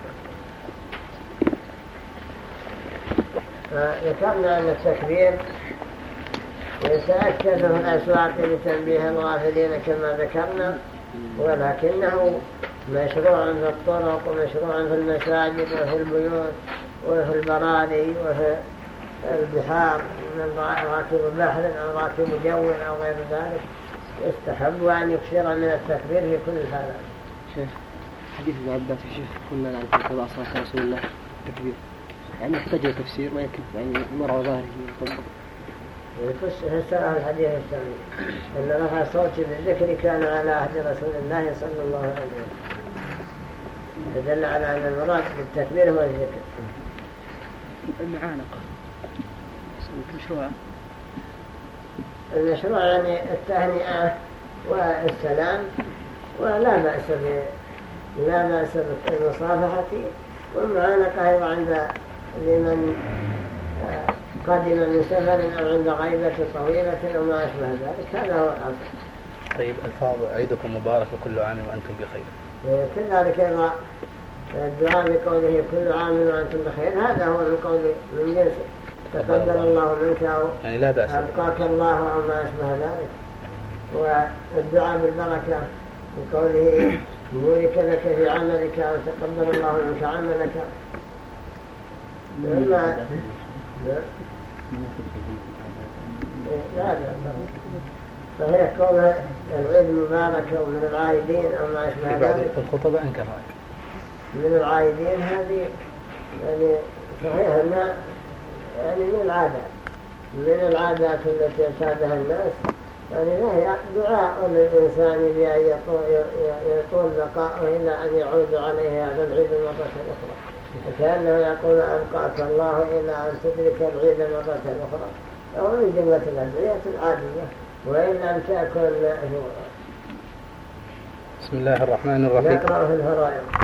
فذكرنا أن التكبير يتأكد في الأسواق لتنبيه الغافلين كما ذكرنا ولكنه مشروع في الطرق ومشروع في المساجد وفي البيوت وفي البراري وفي البحار من راكب بحر أو راكب جو أو غير ذلك. يستحب أن يكثر من التكبير في كل هذا. شيخ حديث ابن عباس يا شيخ كنا نعرف اتباع صلاة رسول الله التكبير يعني يحتاج تفسير ما يكفي يعني مر ظاهره في السلام الحديث الثاني. أن رفع الصوت بالذكر كان على عهد رسول الله صلى الله عليه وسلم. فدل على أن المراد بالتكبير هو الذكر. المعانقة. مشروع المشروع يعني التهنئة والسلام ولا بأس لا بأس بالمصافحة والمعانقة أيضا عند لمن قدم من سفر أو عند غيبة طويلة أو ما أشبه ذلك. هذا هو الأصل. طيب ألفاظ عيدكم مبارك وكل عام وأنتم بخير. كذلك أيضا الدعاء بقوله كل عام وأنتم بخير. هذا هو القول من جنس تقبل الله. منك أو يعني لا بأس. أبقاك الله أو ما أشبه ذلك. والدعاء بالبركة بقوله بورك لك في عملك أو تقبل الله منك عملك. لا لا. فهي كون العيد مباركة ومن العائدين أو ما أشبه ذلك. الخطبة أنكر من العائدين هذه يعني صحيح أنها يعني من العادات من العادات التي يعتادها الناس يعني هي دعاء للإنسان بأن يطول بقاءه إلى أن يعود عليه هذا العيد مرة أخرى. كأنه يقول أبقاك الله إلى أن تدرك العيد مرة أخرى. أو من جملة الأدعية العادية. وإن لم تكن بسم الله الرحمن الرحيم. نقرأ في الهرائم